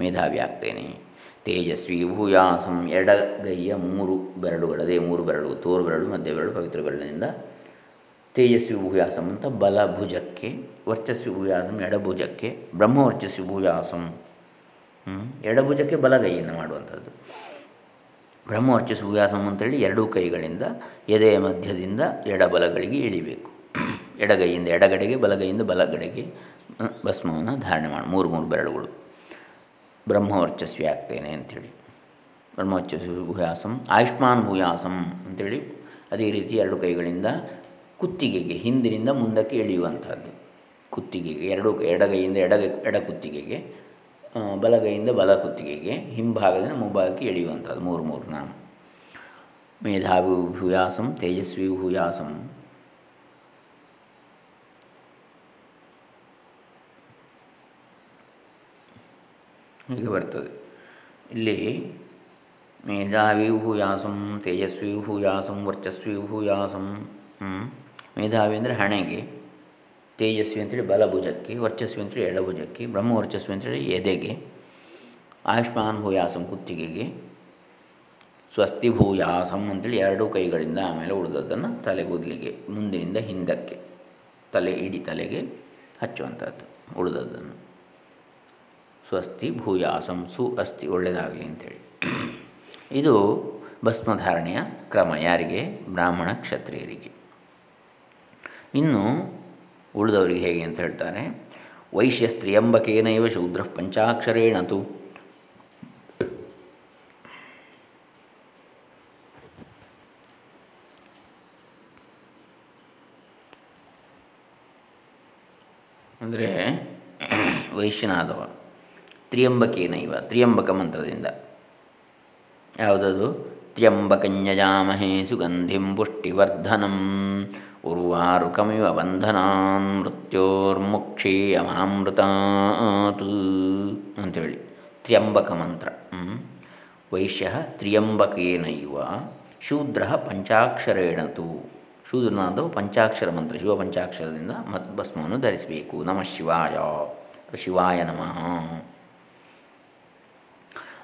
ಮೇಧಾವಿ ಆಗ್ತೇನೆ ತೇಜಸ್ವಿ ಭೂಯಾಸಂ ಎಡಗೈಯ ಮೂರು ಬೆರಳುಗಳದೇ, ಮೂರು ಬೆರಳು, ತೋರು ಬೆರಳು, ಮಧ್ಯ ಬೆರಳು, ಪವಿತ್ರ ಬೆರಳಿನಿಂದ ತೇಜಸ್ವಿ ಭೂಯಾಸಂ ಅಂತ ಬಲ ಭುಜಕ್ಕೆ ವರ್ಚಸ್ವಿ ಭೂಯಾಸಂ ಎಡಭುಜಕ್ಕೆ, ಬ್ರಹ್ಮವರ್ಚಸ್ವಿ ಭೂಯಾಸಂ ಎಡಭುಜಕ್ಕೆ ಬಲಗೈಯನ್ನು ಮಾಡುವಂಥದ್ದು. ಬ್ರಹ್ಮವರ್ಚಸ್ವಿ ಭೂಯಾಸಂ ಅಂತೇಳಿ ಎರಡೂ ಕೈಗಳಿಂದ ಎದೆಯ ಮಧ್ಯದಿಂದ ಎಡಬಲಗಳಿಗೆ ಇಳಿಬೇಕು. ಎಡಗೈಯಿಂದ ಎಡಗಡೆಗೆ, ಬಲಗೈಯಿಂದ ಬಲಗಡೆಗೆ ಭಸ್ಮವನ್ನು ಧಾರಣೆ ಮಾಡಿ. ಮೂರು ಮೂರು ಬೆರಳುಗಳು. ಬ್ರಹ್ಮವರ್ಚಸ್ವಿ ಆಗ್ತೇನೆ ಅಂಥೇಳಿ ಬ್ರಹ್ಮವರ್ಚಸ್ವಿ ಭೂಯಾಸಂ ಆಯುಷ್ಮಾನ್ ಭೂಯಾಸಂ ಅಂಥೇಳಿ ಅದೇ ರೀತಿ ಎರಡು ಕೈಗಳಿಂದ ಕುತ್ತಿಗೆಗೆ, ಹಿಂದಿನಿಂದ ಮುಂದಕ್ಕೆ ಎಳೆಯುವಂಥದ್ದು. ಕುತ್ತಿಗೆಗೆ, ಎರಡು, ಎಡಗೈಯಿಂದ ಎಡಗ ಎಡ ಕುತ್ತಿಗೆಗೆ ಬಲಗೈಯಿಂದ ಬಲ ಕುತ್ತಿಗೆಗೆ ಹಿಂಭಾಗದಿಂದ ಮುಂಭಾಗಕ್ಕೆ ಎಳೆಯುವಂಥದ್ದು. ಮೂರು ಮೂರು ನಾನು ಮೇಧಾವಿ ಭೂಯಾಸಂ, ತೇಜಸ್ವಿ ಭೂಯಾಸಂ. ಹೀಗೆ ಬರ್ತದೆ. ಇಲ್ಲಿ ಮೇಧಾವಿ ಭೂಯಾಸಂ, ತೇಜಸ್ವಿ ಭೂಯಾಸಂ, ವರ್ಚಸ್ವಿ ಭೂಯಾಸಂ ಮೇಧಾವಿ ಅಂದರೆ ಹಣೆಗೆ, ತೇಜಸ್ವಿ ಅಂತೇಳಿ ಬಲಭುಜಕ್ಕೆ, ವರ್ಚಸ್ವಿ ಅಂತೇಳಿ ಎಡಭುಜಕ್ಕೆ, ಬ್ರಹ್ಮ ವರ್ಚಸ್ವಿ ಅಂತೇಳಿ ಎದೆಗೆ, ಆಯುಷ್ಮಾನ್ ಭೂಯಾಸಂ ಕುತ್ತಿಗೆಗೆ, ಸ್ವಸ್ತಿ ಭೂಯಾಸಂ ಅಂತೇಳಿ ಎರಡೂ ಕೈಗಳಿಂದ ಆಮೇಲೆ ಉಳಿದದ್ದನ್ನು ತಲೆಗೂದಲಿಗೆ ಮುಂದಿನಿಂದ ಹಿಂದಕ್ಕೆ, ತಲೆ ಇಡೀ ತಲೆಗೆ ಹಚ್ಚುವಂಥದ್ದು ಉಳಿದದ್ದನ್ನು. ಸ್ವಸ್ತಿ ಭೂಯಾಸಂ ಸು ಅಸ್ತಿ ಒಳ್ಳೆಯದಾಗಲಿ ಅಂಥೇಳಿ ಇದು ಭಸ್ಮಧಾರಣೆಯ ಕ್ರಮ ಯಾರಿಗೆ? ಬ್ರಾಹ್ಮಣ ಕ್ಷತ್ರಿಯರಿಗೆ. ಇನ್ನು ಉಳಿದವರಿಗೆ ಹೇಗೆ ಅಂತ ಹೇಳ್ತಾರೆ, ವೈಶ್ಯ ಸ್ತ್ರೀಯಂಬಕೇನೈವ ಶೂದ್ರ ಪಂಚಾಕ್ಷರೇಣತು ಅಂದರೆ ವೈಶ್ಯನಾದವ, ತ್ರಿಯಂಬಕೇನೈವ, ತ್ರಿಯಂಬಕ ಮಂತ್ರದಿಂದ. ಯಾವುದದು? ತ್ರ್ಯಂಬಕನ್ಯಜಾಮಹೇ ಸುಗಂಧಿಂ ಪುಷ್ಟಿವರ್ಧನಂ. ಉರ್ವಾರುಕಮಿವ ಬಂಧನಾನ್ ಮೃತ್ಯೋರ್ಮುಕ್ಷೀಯಮಾಮೃತಾತ್ ಅಂಥೇಳಿ ತ್ರ್ಯಂಬಕ ಮಂತ್ರ. ವೈಶ್ಯ ತ್ರ್ಯಂಬಕೇನೈವ. ಶೂದ್ರ ಪಂಚಾಕ್ಷರೇಣತು ಶೂದ್ರನಾದವು ಪಂಚಾಕ್ಷರ ಮಂತ್ರ, ಶಿವ ಪಂಚಾಕ್ಷರದಿಂದ ಮತ್ ಭಸ್ಮವನ್ನು ಧರಿಸಬೇಕು. ನಮಃ ಶಿವಾಯ. ಶಿವಾಯ ನಮಃ.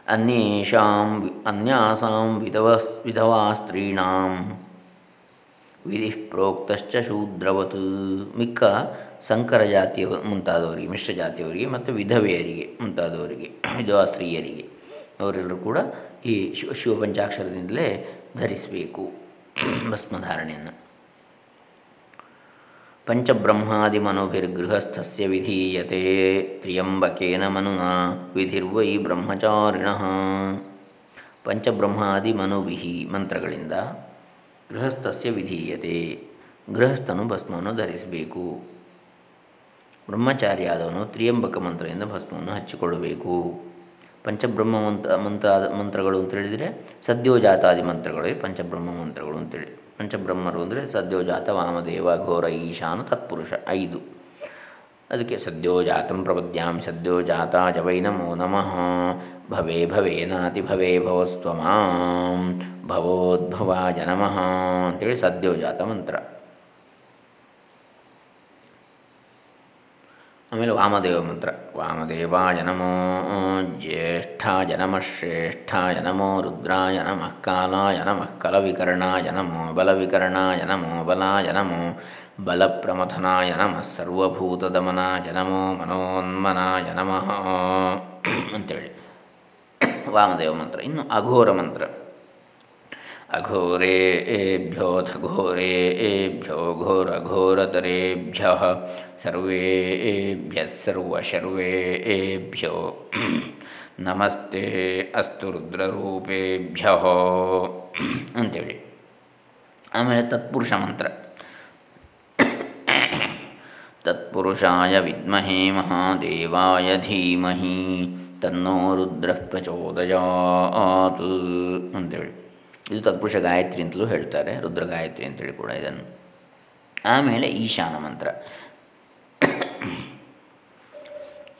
ಅನ್ಯೇಷಾಂ ಅನ್ಯಾಸಾಂ ವಿಧವ ವಿಧವಾ ಸ್ತ್ರೀಣಾಂ ವಿಧಿ ಪ್ರೋಕ್ತಶ್ಚ ಶೂದ್ರವತ್. ಮಿಕ್ಕ ಸಂಕರ ಜಾತಿಯ ಮುಂತಾದವರಿಗೆ ಮಿಶ್ರ ಜಾತಿಯವರಿಗೆ ಮತ್ತು ವಿಧವೆಯರಿಗೆ ಮುಂತಾದವರಿಗೆ, ವಿಧವಾ ಸ್ತ್ರೀಯರಿಗೆ. ಅವರೆಲ್ಲರೂ ಕೂಡ ಈ ಶಿವ ಶಿವಪಂಚಾಕ್ಷರದಿಂದಲೇ ಧರಿಸಬೇಕು ಭಸ್ಮಧಾರಣೆಯನ್ನು. ಪಂಚಬ್ರಹ್ಮಾದಿಮನುಭಿರ್ಗೃಹಸ್ಥಸ್ಯ ವಿಧೀಯತೆ. ತ್ರಿಯಂಬಕೇನ ಮನುನಾ ವಿಧಿರ್ವೈ ಬ್ರಹ್ಮಚಾರಿಣ. ಪಂಚಬ್ರಹ್ಮಾದಿ ಮನುವಿಹಿ ಮಂತ್ರಗಳಿಂದ ಗೃಹಸ್ಥಸ್ಯ ವಿಧೀಯತೆ. ಗೃಹಸ್ಥನು ಭಸ್ಮವನ್ನು ಧರಿಸಬೇಕು. ಬ್ರಹ್ಮಚಾರಿಯಾದವನು ತ್ರಿಯಂಬಕ ಮಂತ್ರದಿಂದ ಭಸ್ಮವನ್ನು ಹಚ್ಚಿಕೊಳ್ಳಬೇಕು. ಪಂಚಬ್ರಹ್ಮ ಮಂತ್ರ ಮಂತ್ರ ಮಂತ್ರಗಳು ಅಂತ ಹೇಳಿದರೆ ಸದ್ಯೋಜಾತಾದಿ ಮಂತ್ರಗಳು, ಪಂಚಬ್ರಹ್ಮ ಮಂತ್ರಗಳು ಅಂತೇಳಿ ಪಂಚಬ್ರಹ್ಮರು ಅಂದರೆ ಸದ್ಯೋಜಾತ, ವಾಮದೇವ, ಘೋರ, ಈಶಾನ, ತತ್ಪುರುಷ, ಐದು. ಅದಕ್ಕೆ ಸದ್ಯೋಜಾತಂ ಪ್ರಪದ್ಯಾಂ ಸದ್ಯೋಜಾತ ಜವೈ ನಮೋ ನಮಃ. ಭವೇ ಭವೇನಾತಿ ಭವೇ ಭವಸ್ವಮಾಂ ಭವೋದ್ಭವಾಯ ಜನಮಃ ಅಂತೇಳಿ ಸದ್ಯೋಜಾತ ಮಂತ್ರ ಆಮೇಲೆ ವಾಮದೇವ ಮಂತ್ರ, ವಾಮದೇವಾಯ ನಮೋ, ಜ್ಯೇಷ್ಠಾಯ ನಮಃ ಶ್ರೇಷ್ಠಾಯ ನಮೋ, ರುದ್ರಾಯ ನಮಃ ಕಾಲಾಯ ನಮಃ ಕಲವಿಕರ್ಣಾಯ ನಮೋ, ಬಲವಿಕರ್ಣಾಯ ನಮೋ, ಬಲಾಯ ನಮೋ, ಬಲಪ್ರಮಥನಾಯ ನಮಃ ಸರ್ವಭೂತದಮನಾಯ ನಮೋ, ಮನೋನ್ಮನಾಯ ನಮಃ ಅಂತೇಳಿ. ವಾಮದೇವ ಮಂತ್ರ, ಇನ್ನು ಅಘೋರ ಮಂತ್ರ. अघोरेभ्योऽथ घोरेभ्यो घोरघोरतरेभ्यः सर्वेभ्यः सर्वशर्वेभ्यो ನಮಸ್ತೆ ಅಸ್ತು ರುದ್ರರೂಪೇಭ್ಯ ಅಂತೇಳಿ ಆಮೇಲೆ ತತ್ಪುರುಷ ಮಂತ್ರ ತತ್ಪುರುಷಾಯ ವಿದ್ಮಹೇ ಮಹಾದೇವಾಯ ಧೀಮಹಿ ತನ್ನೋ ರುದ್ರ ಪ್ರಚೋದಯಾತ್ ಅಂತೇಳಿ ಇದು ತತ್ಪುರುಷ ಗಾಯತ್ರಿ ಅಂತಲೂ ಹೇಳ್ತಾರೆ ರುದ್ರ ಗಾಯತ್ರಿ ಅಂತೇಳಿ ಕೂಡ ಇದನ್ನು. ಆಮೇಲೆ ಈಶಾನ ಮಂತ್ರ.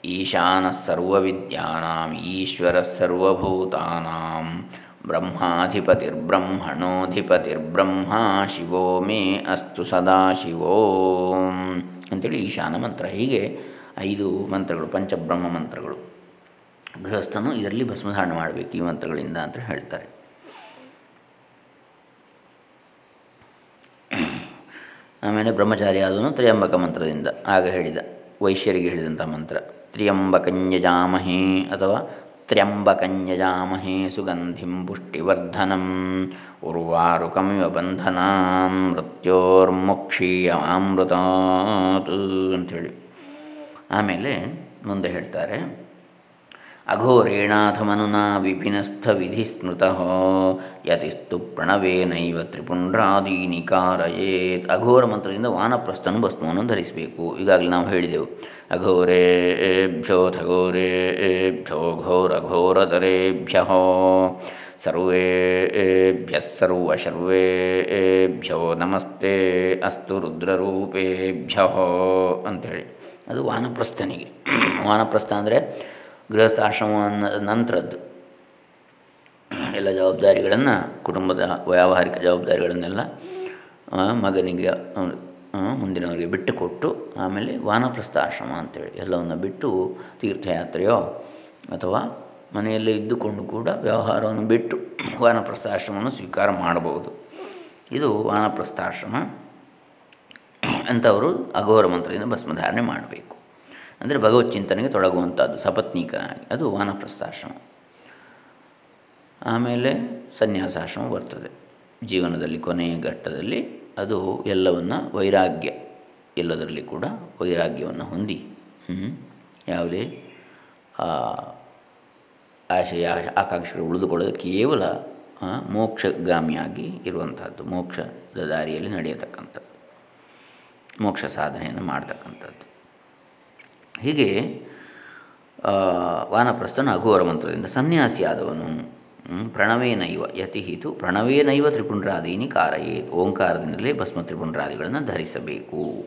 ಈಶಾನ ಸರ್ವವಿದ್ಯಾನಾಂ, ಈಶ್ವರ ಸರ್ವಭೂತಾನಾಂ, ಬ್ರಹ್ಮಾಧಿಪತಿರ್ಬ್ರಹ್ಮಣೋಧಿಪತಿರ್ಬ್ರಹ್ಮ ಶಿವೋ ಮೇ ಅಸ್ತು ಸದಾ ಸದಾಶಿವೋ ಅಂತೇಳಿ ಈಶಾನ ಮಂತ್ರ. ಹೀಗೆ ಐದು ಮಂತ್ರಗಳು, ಪಂಚಬ್ರಹ್ಮ ಮಂತ್ರಗಳು. ಗೃಹಸ್ಥನು ಇದರಲ್ಲಿ ಭಸ್ಮಧಾರಣ ಮಾಡಬೇಕು ಈ ಮಂತ್ರಗಳಿಂದ ಅಂತ ಹೇಳ್ತಾರೆ. ಆಮೇಲೆ ಬ್ರಹ್ಮಚಾರಿ ಆದನು ತ್ರಿಯಂಬಕ ಮಂತ್ರದಿಂದ ಆಗ ಹೇಳಿದ. ವೈಶ್ಯರಿಗೆ ಹೇಳಿದಂಥ ಮಂತ್ರ. ತ್ರಿಯಂಬಕಂಜಾಮಹಿ ಅಥವಾ ತ್ರ್ಯಂಬಕಂಜಾಮಹಿ ಸುಗಂಧಿಂ ಪುಷ್ಟಿವರ್ಧನಂ ಉರ್ವಾರುಕಮಿವ ಬಂಧನ ಅಮೃತ ಅಂಥೇಳಿ ಆಮೇಲೆ ಮುಂದೆ ಹೇಳ್ತಾರೆ ಅಘೋರೇಣಾಥಮನುನಾ ಸ್ಮೃತಃ ಯತಿಸ್ತು ಪ್ರಣವೇನೈವ ತ್ರಿಪುಂಡ್ರಾದೀನಿ ಕಾರಯೇತ್ ಅಘೋರ ಮಂತ್ರದಿಂದ ವಾನಪ್ರಸ್ಥನು ಭಸ್ಮವನ್ನು ಧರಿಸಬೇಕು. ಈಗಾಗಲೇ ನಾವು ಹೇಳಿದೆವು ಅಘೋರೇಭ್ಯೋಥ ಘೋರೇಭ್ಯೋ ಘೋರಘೋರತರೇಭ್ಯ ಸರ್ವೇಭ್ಯ ಸರ್ವಶರ್ವೇಭ್ಯೋ ನಮಸ್ತೆ ಅಸ್ತು ರುದ್ರರೂಪೇಭ್ಯ ಅಂಥೇಳಿ ಅದು ವಾನಪ್ರಸ್ಥನಿಗೆ. ವಾನಪ್ರಸ್ಥ ಅಂದರೆ ಗೃಹಸ್ಥಾಶ್ರಮ ನಂತರದ್ದು. ಎಲ್ಲ ಜವಾಬ್ದಾರಿಗಳನ್ನು ಕುಟುಂಬದ ವ್ಯಾವಹಾರಿಕ ಜವಾಬ್ದಾರಿಗಳನ್ನೆಲ್ಲ ಮಗನಿಗೆ ಮುಂದಿನವರಿಗೆ ಬಿಟ್ಟು ಕೊಟ್ಟು ಆಮೇಲೆ ವಾನಪ್ರಸ್ಥ ಆಶ್ರಮ ಅಂತೇಳಿ ಎಲ್ಲವನ್ನು ಬಿಟ್ಟು ತೀರ್ಥಯಾತ್ರೆಯೋ ಅಥವಾ ಮನೆಯಲ್ಲೇ ಇದ್ದುಕೊಂಡು ಕೂಡ ವ್ಯವಹಾರವನ್ನು ಬಿಟ್ಟು ವಾನಪ್ರಸ್ಥ ಆಶ್ರಮವನ್ನು ಸ್ವೀಕಾರ ಮಾಡಬಹುದು. ಇದು ವಾನಪ್ರಸ್ಥಾಶ್ರಮ ಅಂಥವರು ಅಘೋರ ಮಂತ್ರದಿಂದ ಭಸ್ಮಧಾರಣೆ ಮಾಡಬೇಕು. ಅಂದರೆ ಭಗವತ್ ಚಿಂತನೆಗೆ ತೊಡಗುವಂಥದ್ದು ಸಪತ್ನೀಕನಾಗಿ ಅದು ವಾನಪ್ರಸ್ಥಾಶ್ರಮ. ಆಮೇಲೆ ಸನ್ಯಾಸಾಶ್ರಮ ಬರ್ತದೆ. ಜೀವನದಲ್ಲಿ ಕೊನೆಯ ಘಟ್ಟದಲ್ಲಿ ಅದು ಎಲ್ಲವನ್ನು ವೈರಾಗ್ಯ, ಎಲ್ಲದರಲ್ಲಿ ಕೂಡ ವೈರಾಗ್ಯವನ್ನು ಹೊಂದಿ ಯಾವುದೇ ಆಶಯ, ಆಕಾಂಕ್ಷೆಗಳು ಉಳಿದುಕೊಳ್ಳೋದು ಕೇವಲ ಮೋಕ್ಷಗಾಮಿಯಾಗಿ ಇರುವಂಥದ್ದು, ಮೋಕ್ಷದ ದಾರಿಯಲ್ಲಿ ನಡೆಯತಕ್ಕಂಥದ್ದು, ಮೋಕ್ಷ ಸಾಧನೆಯನ್ನು ಮಾಡ್ತಕ್ಕಂಥದ್ದು. ಹೀಗೆ ವಾನಪ್ರಸ್ಥನ ಅಘೋರ ಮಂತ್ರದಿಂದ ಸನ್ಯಾಸಿಯಾದವನು ಪ್ರಣವೇನೈವ ಯತಿಹಿತು, ಪ್ರಣವೇನೈವ ತ್ರಿಪುಂಡ್ರಾದೀನಿ ಕಾರಯೇತ್, ಓಂಕಾರದಿಂದಲೇ ಭಸ್ಮ ತ್ರಿಪುಂಡ್ರಾದಿಗಳನ್ನು ಧರಿಸಬೇಕು.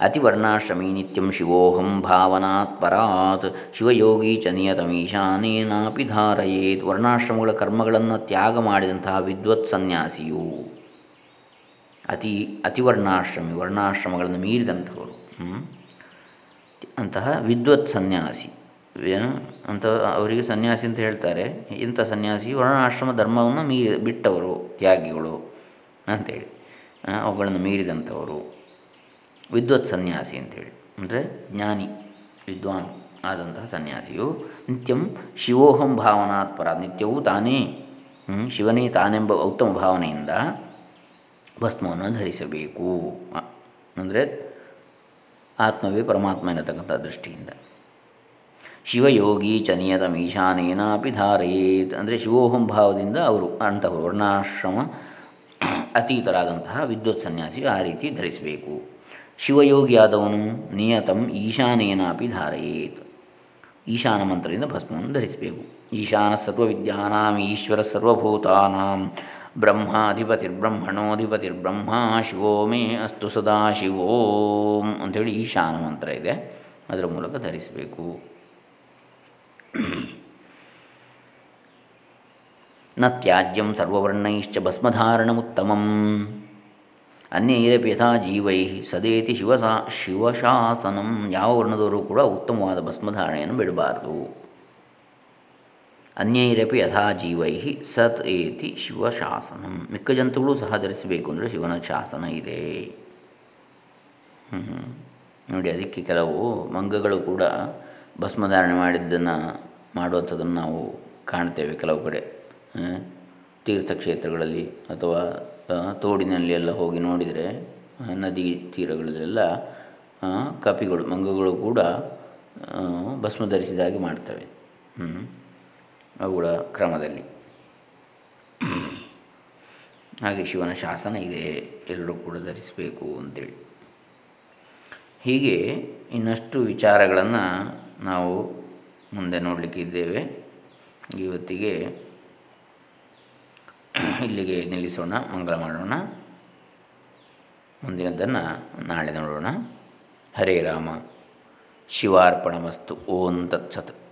ಅತಿವರ್ಣಾಶ್ರಮೀ ನಿತ್ಯಂ ಶಿವೋಹಂ ಭಾವನಾತ್ ಪರಾತ್, ಶಿವಯೋಗಿ ಚ ನಿಯತಮೀಶಾನೇನಾಪಿ ಧಾರಯೇತ್, ವರ್ಣಾಶ್ರಮಗಳ ಕರ್ಮಗಳನ್ನು ತ್ಯಾಗ ಮಾಡಿದಂತಹ ವಿದ್ವತ್ ಸನ್ಯಾಸಿಯು. ಅತಿ, ಅತಿವರ್ಣಾಶ್ರಮಿ, ವರ್ಣಾಶ್ರಮಗಳನ್ನು ಮೀರಿದಂಥವರು ಅಂತಹ ವಿದ್ವತ್ ಸನ್ಯಾಸಿ. ಏನು? ಅಂತ ಅವರಿಗೆ ಸನ್ಯಾಸಿ ಅಂತ ಹೇಳ್ತಾರೆ. ಇಂಥ ಸನ್ಯಾಸಿ ವರ್ಣಾಶ್ರಮ ಧರ್ಮವನ್ನು ಮೀರಿ ಬಿಟ್ಟವರು, ತ್ಯಾಗಿಗಳು ಅಂಥೇಳಿ ಅವುಗಳನ್ನು ಮೀರಿದಂಥವರು. ವಿದ್ವತ್ ಸನ್ಯಾಸಿ ಅಂಥೇಳಿ ಅಂದರೆ ಜ್ಞಾನಿ, ವಿದ್ವಾನ್ ಆದಂತಹ ಸನ್ಯಾಸಿಯು ನಿತ್ಯಂ ಶಿವೋಹಂ ಭಾವನಾತ್ಪರ. ನಿತ್ಯವೂ ತಾನೇ ಶಿವನೇ ತಾನೆಂಬ ಉತ್ತಮ ಭಾವನೆಯಿಂದ ಭಸ್ಮವನ್ನು ಧರಿಸಬೇಕು. ಅಂದರೆ ಆತ್ಮವೇ ಪರಮಾತ್ಮ ಎನ್ನತಕ್ಕಂಥ ದೃಷ್ಟಿಯಿಂದ. ಶಿವಯೋಗಿ ಚ ನಿಯತಂ ಈಶಾನೇನಾಪಿ ಧಾರೆಯೇತ್. ಅಂದರೆ ಶಿವೋಹಂ ಭಾವದಿಂದ ಅವರು ಅಂತಹ ವರ್ಣಾಶ್ರಮ ಅತೀತರಾದಂತಹ ವಿದ್ವತ್ ಸನ್ಯಾಸಿ ಆ ರೀತಿ ಧರಿಸಬೇಕು. ಶಿವಯೋಗಿಯಾದವನು ನಿಯತಂ ಈಶಾನೇನಾಪಿ ಧಾರಯೇತ್. ಈಶಾನ ಮಂತ್ರದಿಂದ ಭಸ್ಮವನ್ನು ಧರಿಸಬೇಕು. ಈಶಾನ ಸರ್ವವಿದ್ಯಾನಾಂ, ಈಶ್ವರ ಸರ್ವಭೂತಾನಾಂ. ಬ್ರಹ್ಮಾಧಿಪತಿರ್ಬ್ರಹ್ಮಣೋಧಿಪತಿರ್ಬ್ರಹ್ಮ ಶಿವೋ ಮೇ ಅಸ್ತು ಸದಾ ಶಿವೋಂ ಅಂಥೇಳಿ ಈಶಾನ ಮಂತ್ರ ಇದೆ. ಅದರ ಮೂಲಕ ಧರಿಸಬೇಕು. ನ ತ್ಯಾಜ್ಯಂ ಸರ್ವರ್ಣೈಶ್ಚ ಭಸ್ಮಧಾರಣಮುತ್ತಮಂ. ಅನ್ಯೈರಪಿ ಯಥಾ ಜೀವೈ ಸದೇತಿ ಶಿವಸಾ ಶಿವಶಾಸನಂ. ಯಾವ ವರ್ಣದವರು ಕೂಡ ಉತ್ತಮವಾದ ಭಸ್ಮಧಾರಣೆಯನ್ನು ಬಿಡಬಾರದು. ಅನ್ಯೈರಪಿ ಯಥಾ ಜೀವೈ ಸತ್ ಏತಿ ಶಿವಶಾಸನಂ. ಮಿಕ್ಕ ಜಂತುಗಳು ಸಹ ಧರಿಸಬೇಕು ಅಂದರೆ ಶಿವನ ಶಾಸನ ಇದೆ. ನೋಡಿ, ಅದಕ್ಕೆ ಕೆಲವು ಮಂಗಗಳು ಕೂಡ ಭಸ್ಮಧಾರಣೆ ಮಾಡಿದ್ದನ್ನು ಮಾಡುವಂಥದ್ದನ್ನು ನಾವು ಕಾಣ್ತೇವೆ ಕೆಲವು ಕಡೆ. ತೀರ್ಥಕ್ಷೇತ್ರಗಳಲ್ಲಿ ಅಥವಾ ತೋಡಿನಲ್ಲಿ ಎಲ್ಲ ಹೋಗಿ ನೋಡಿದರೆ ನದಿ ತೀರಗಳಲ್ಲೆಲ್ಲ ಕಪಿಗಳು, ಮಂಗಗಳು ಕೂಡ ಭಸ್ಮ ಧರಿಸಿದ ಹಾಗೆ ಮಾಡ್ತವೆ ಅವುಗಳ ಕ್ರಮದಲ್ಲಿ. ಹಾಗೆ ಶಿವನ ಶಾಸನ ಇದೆ ಎಲ್ಲರೂ ಕೂಡ ಧರಿಸಬೇಕು ಅಂತೇಳಿ. ಹೀಗೆ ಇನ್ನಷ್ಟು ವಿಚಾರಗಳನ್ನು ನಾವು ಮುಂದೆ ನೋಡಲಿಕ್ಕಿದ್ದೇವೆ ಇವತ್ತಿಗೆ ಇಲ್ಲಿಗೆ ನಿಲ್ಲಿಸೋಣ, ಮಂಗಳ ಮಾಡೋಣ. ಮುಂದಿನದನ್ನು ನಾಳೆ ನೋಡೋಣ. ಹರೇ ರಾಮ. ಶಿವಾರ್ಪಣಮಸ್ತು. ಓಂ ತತ್ಸತ್.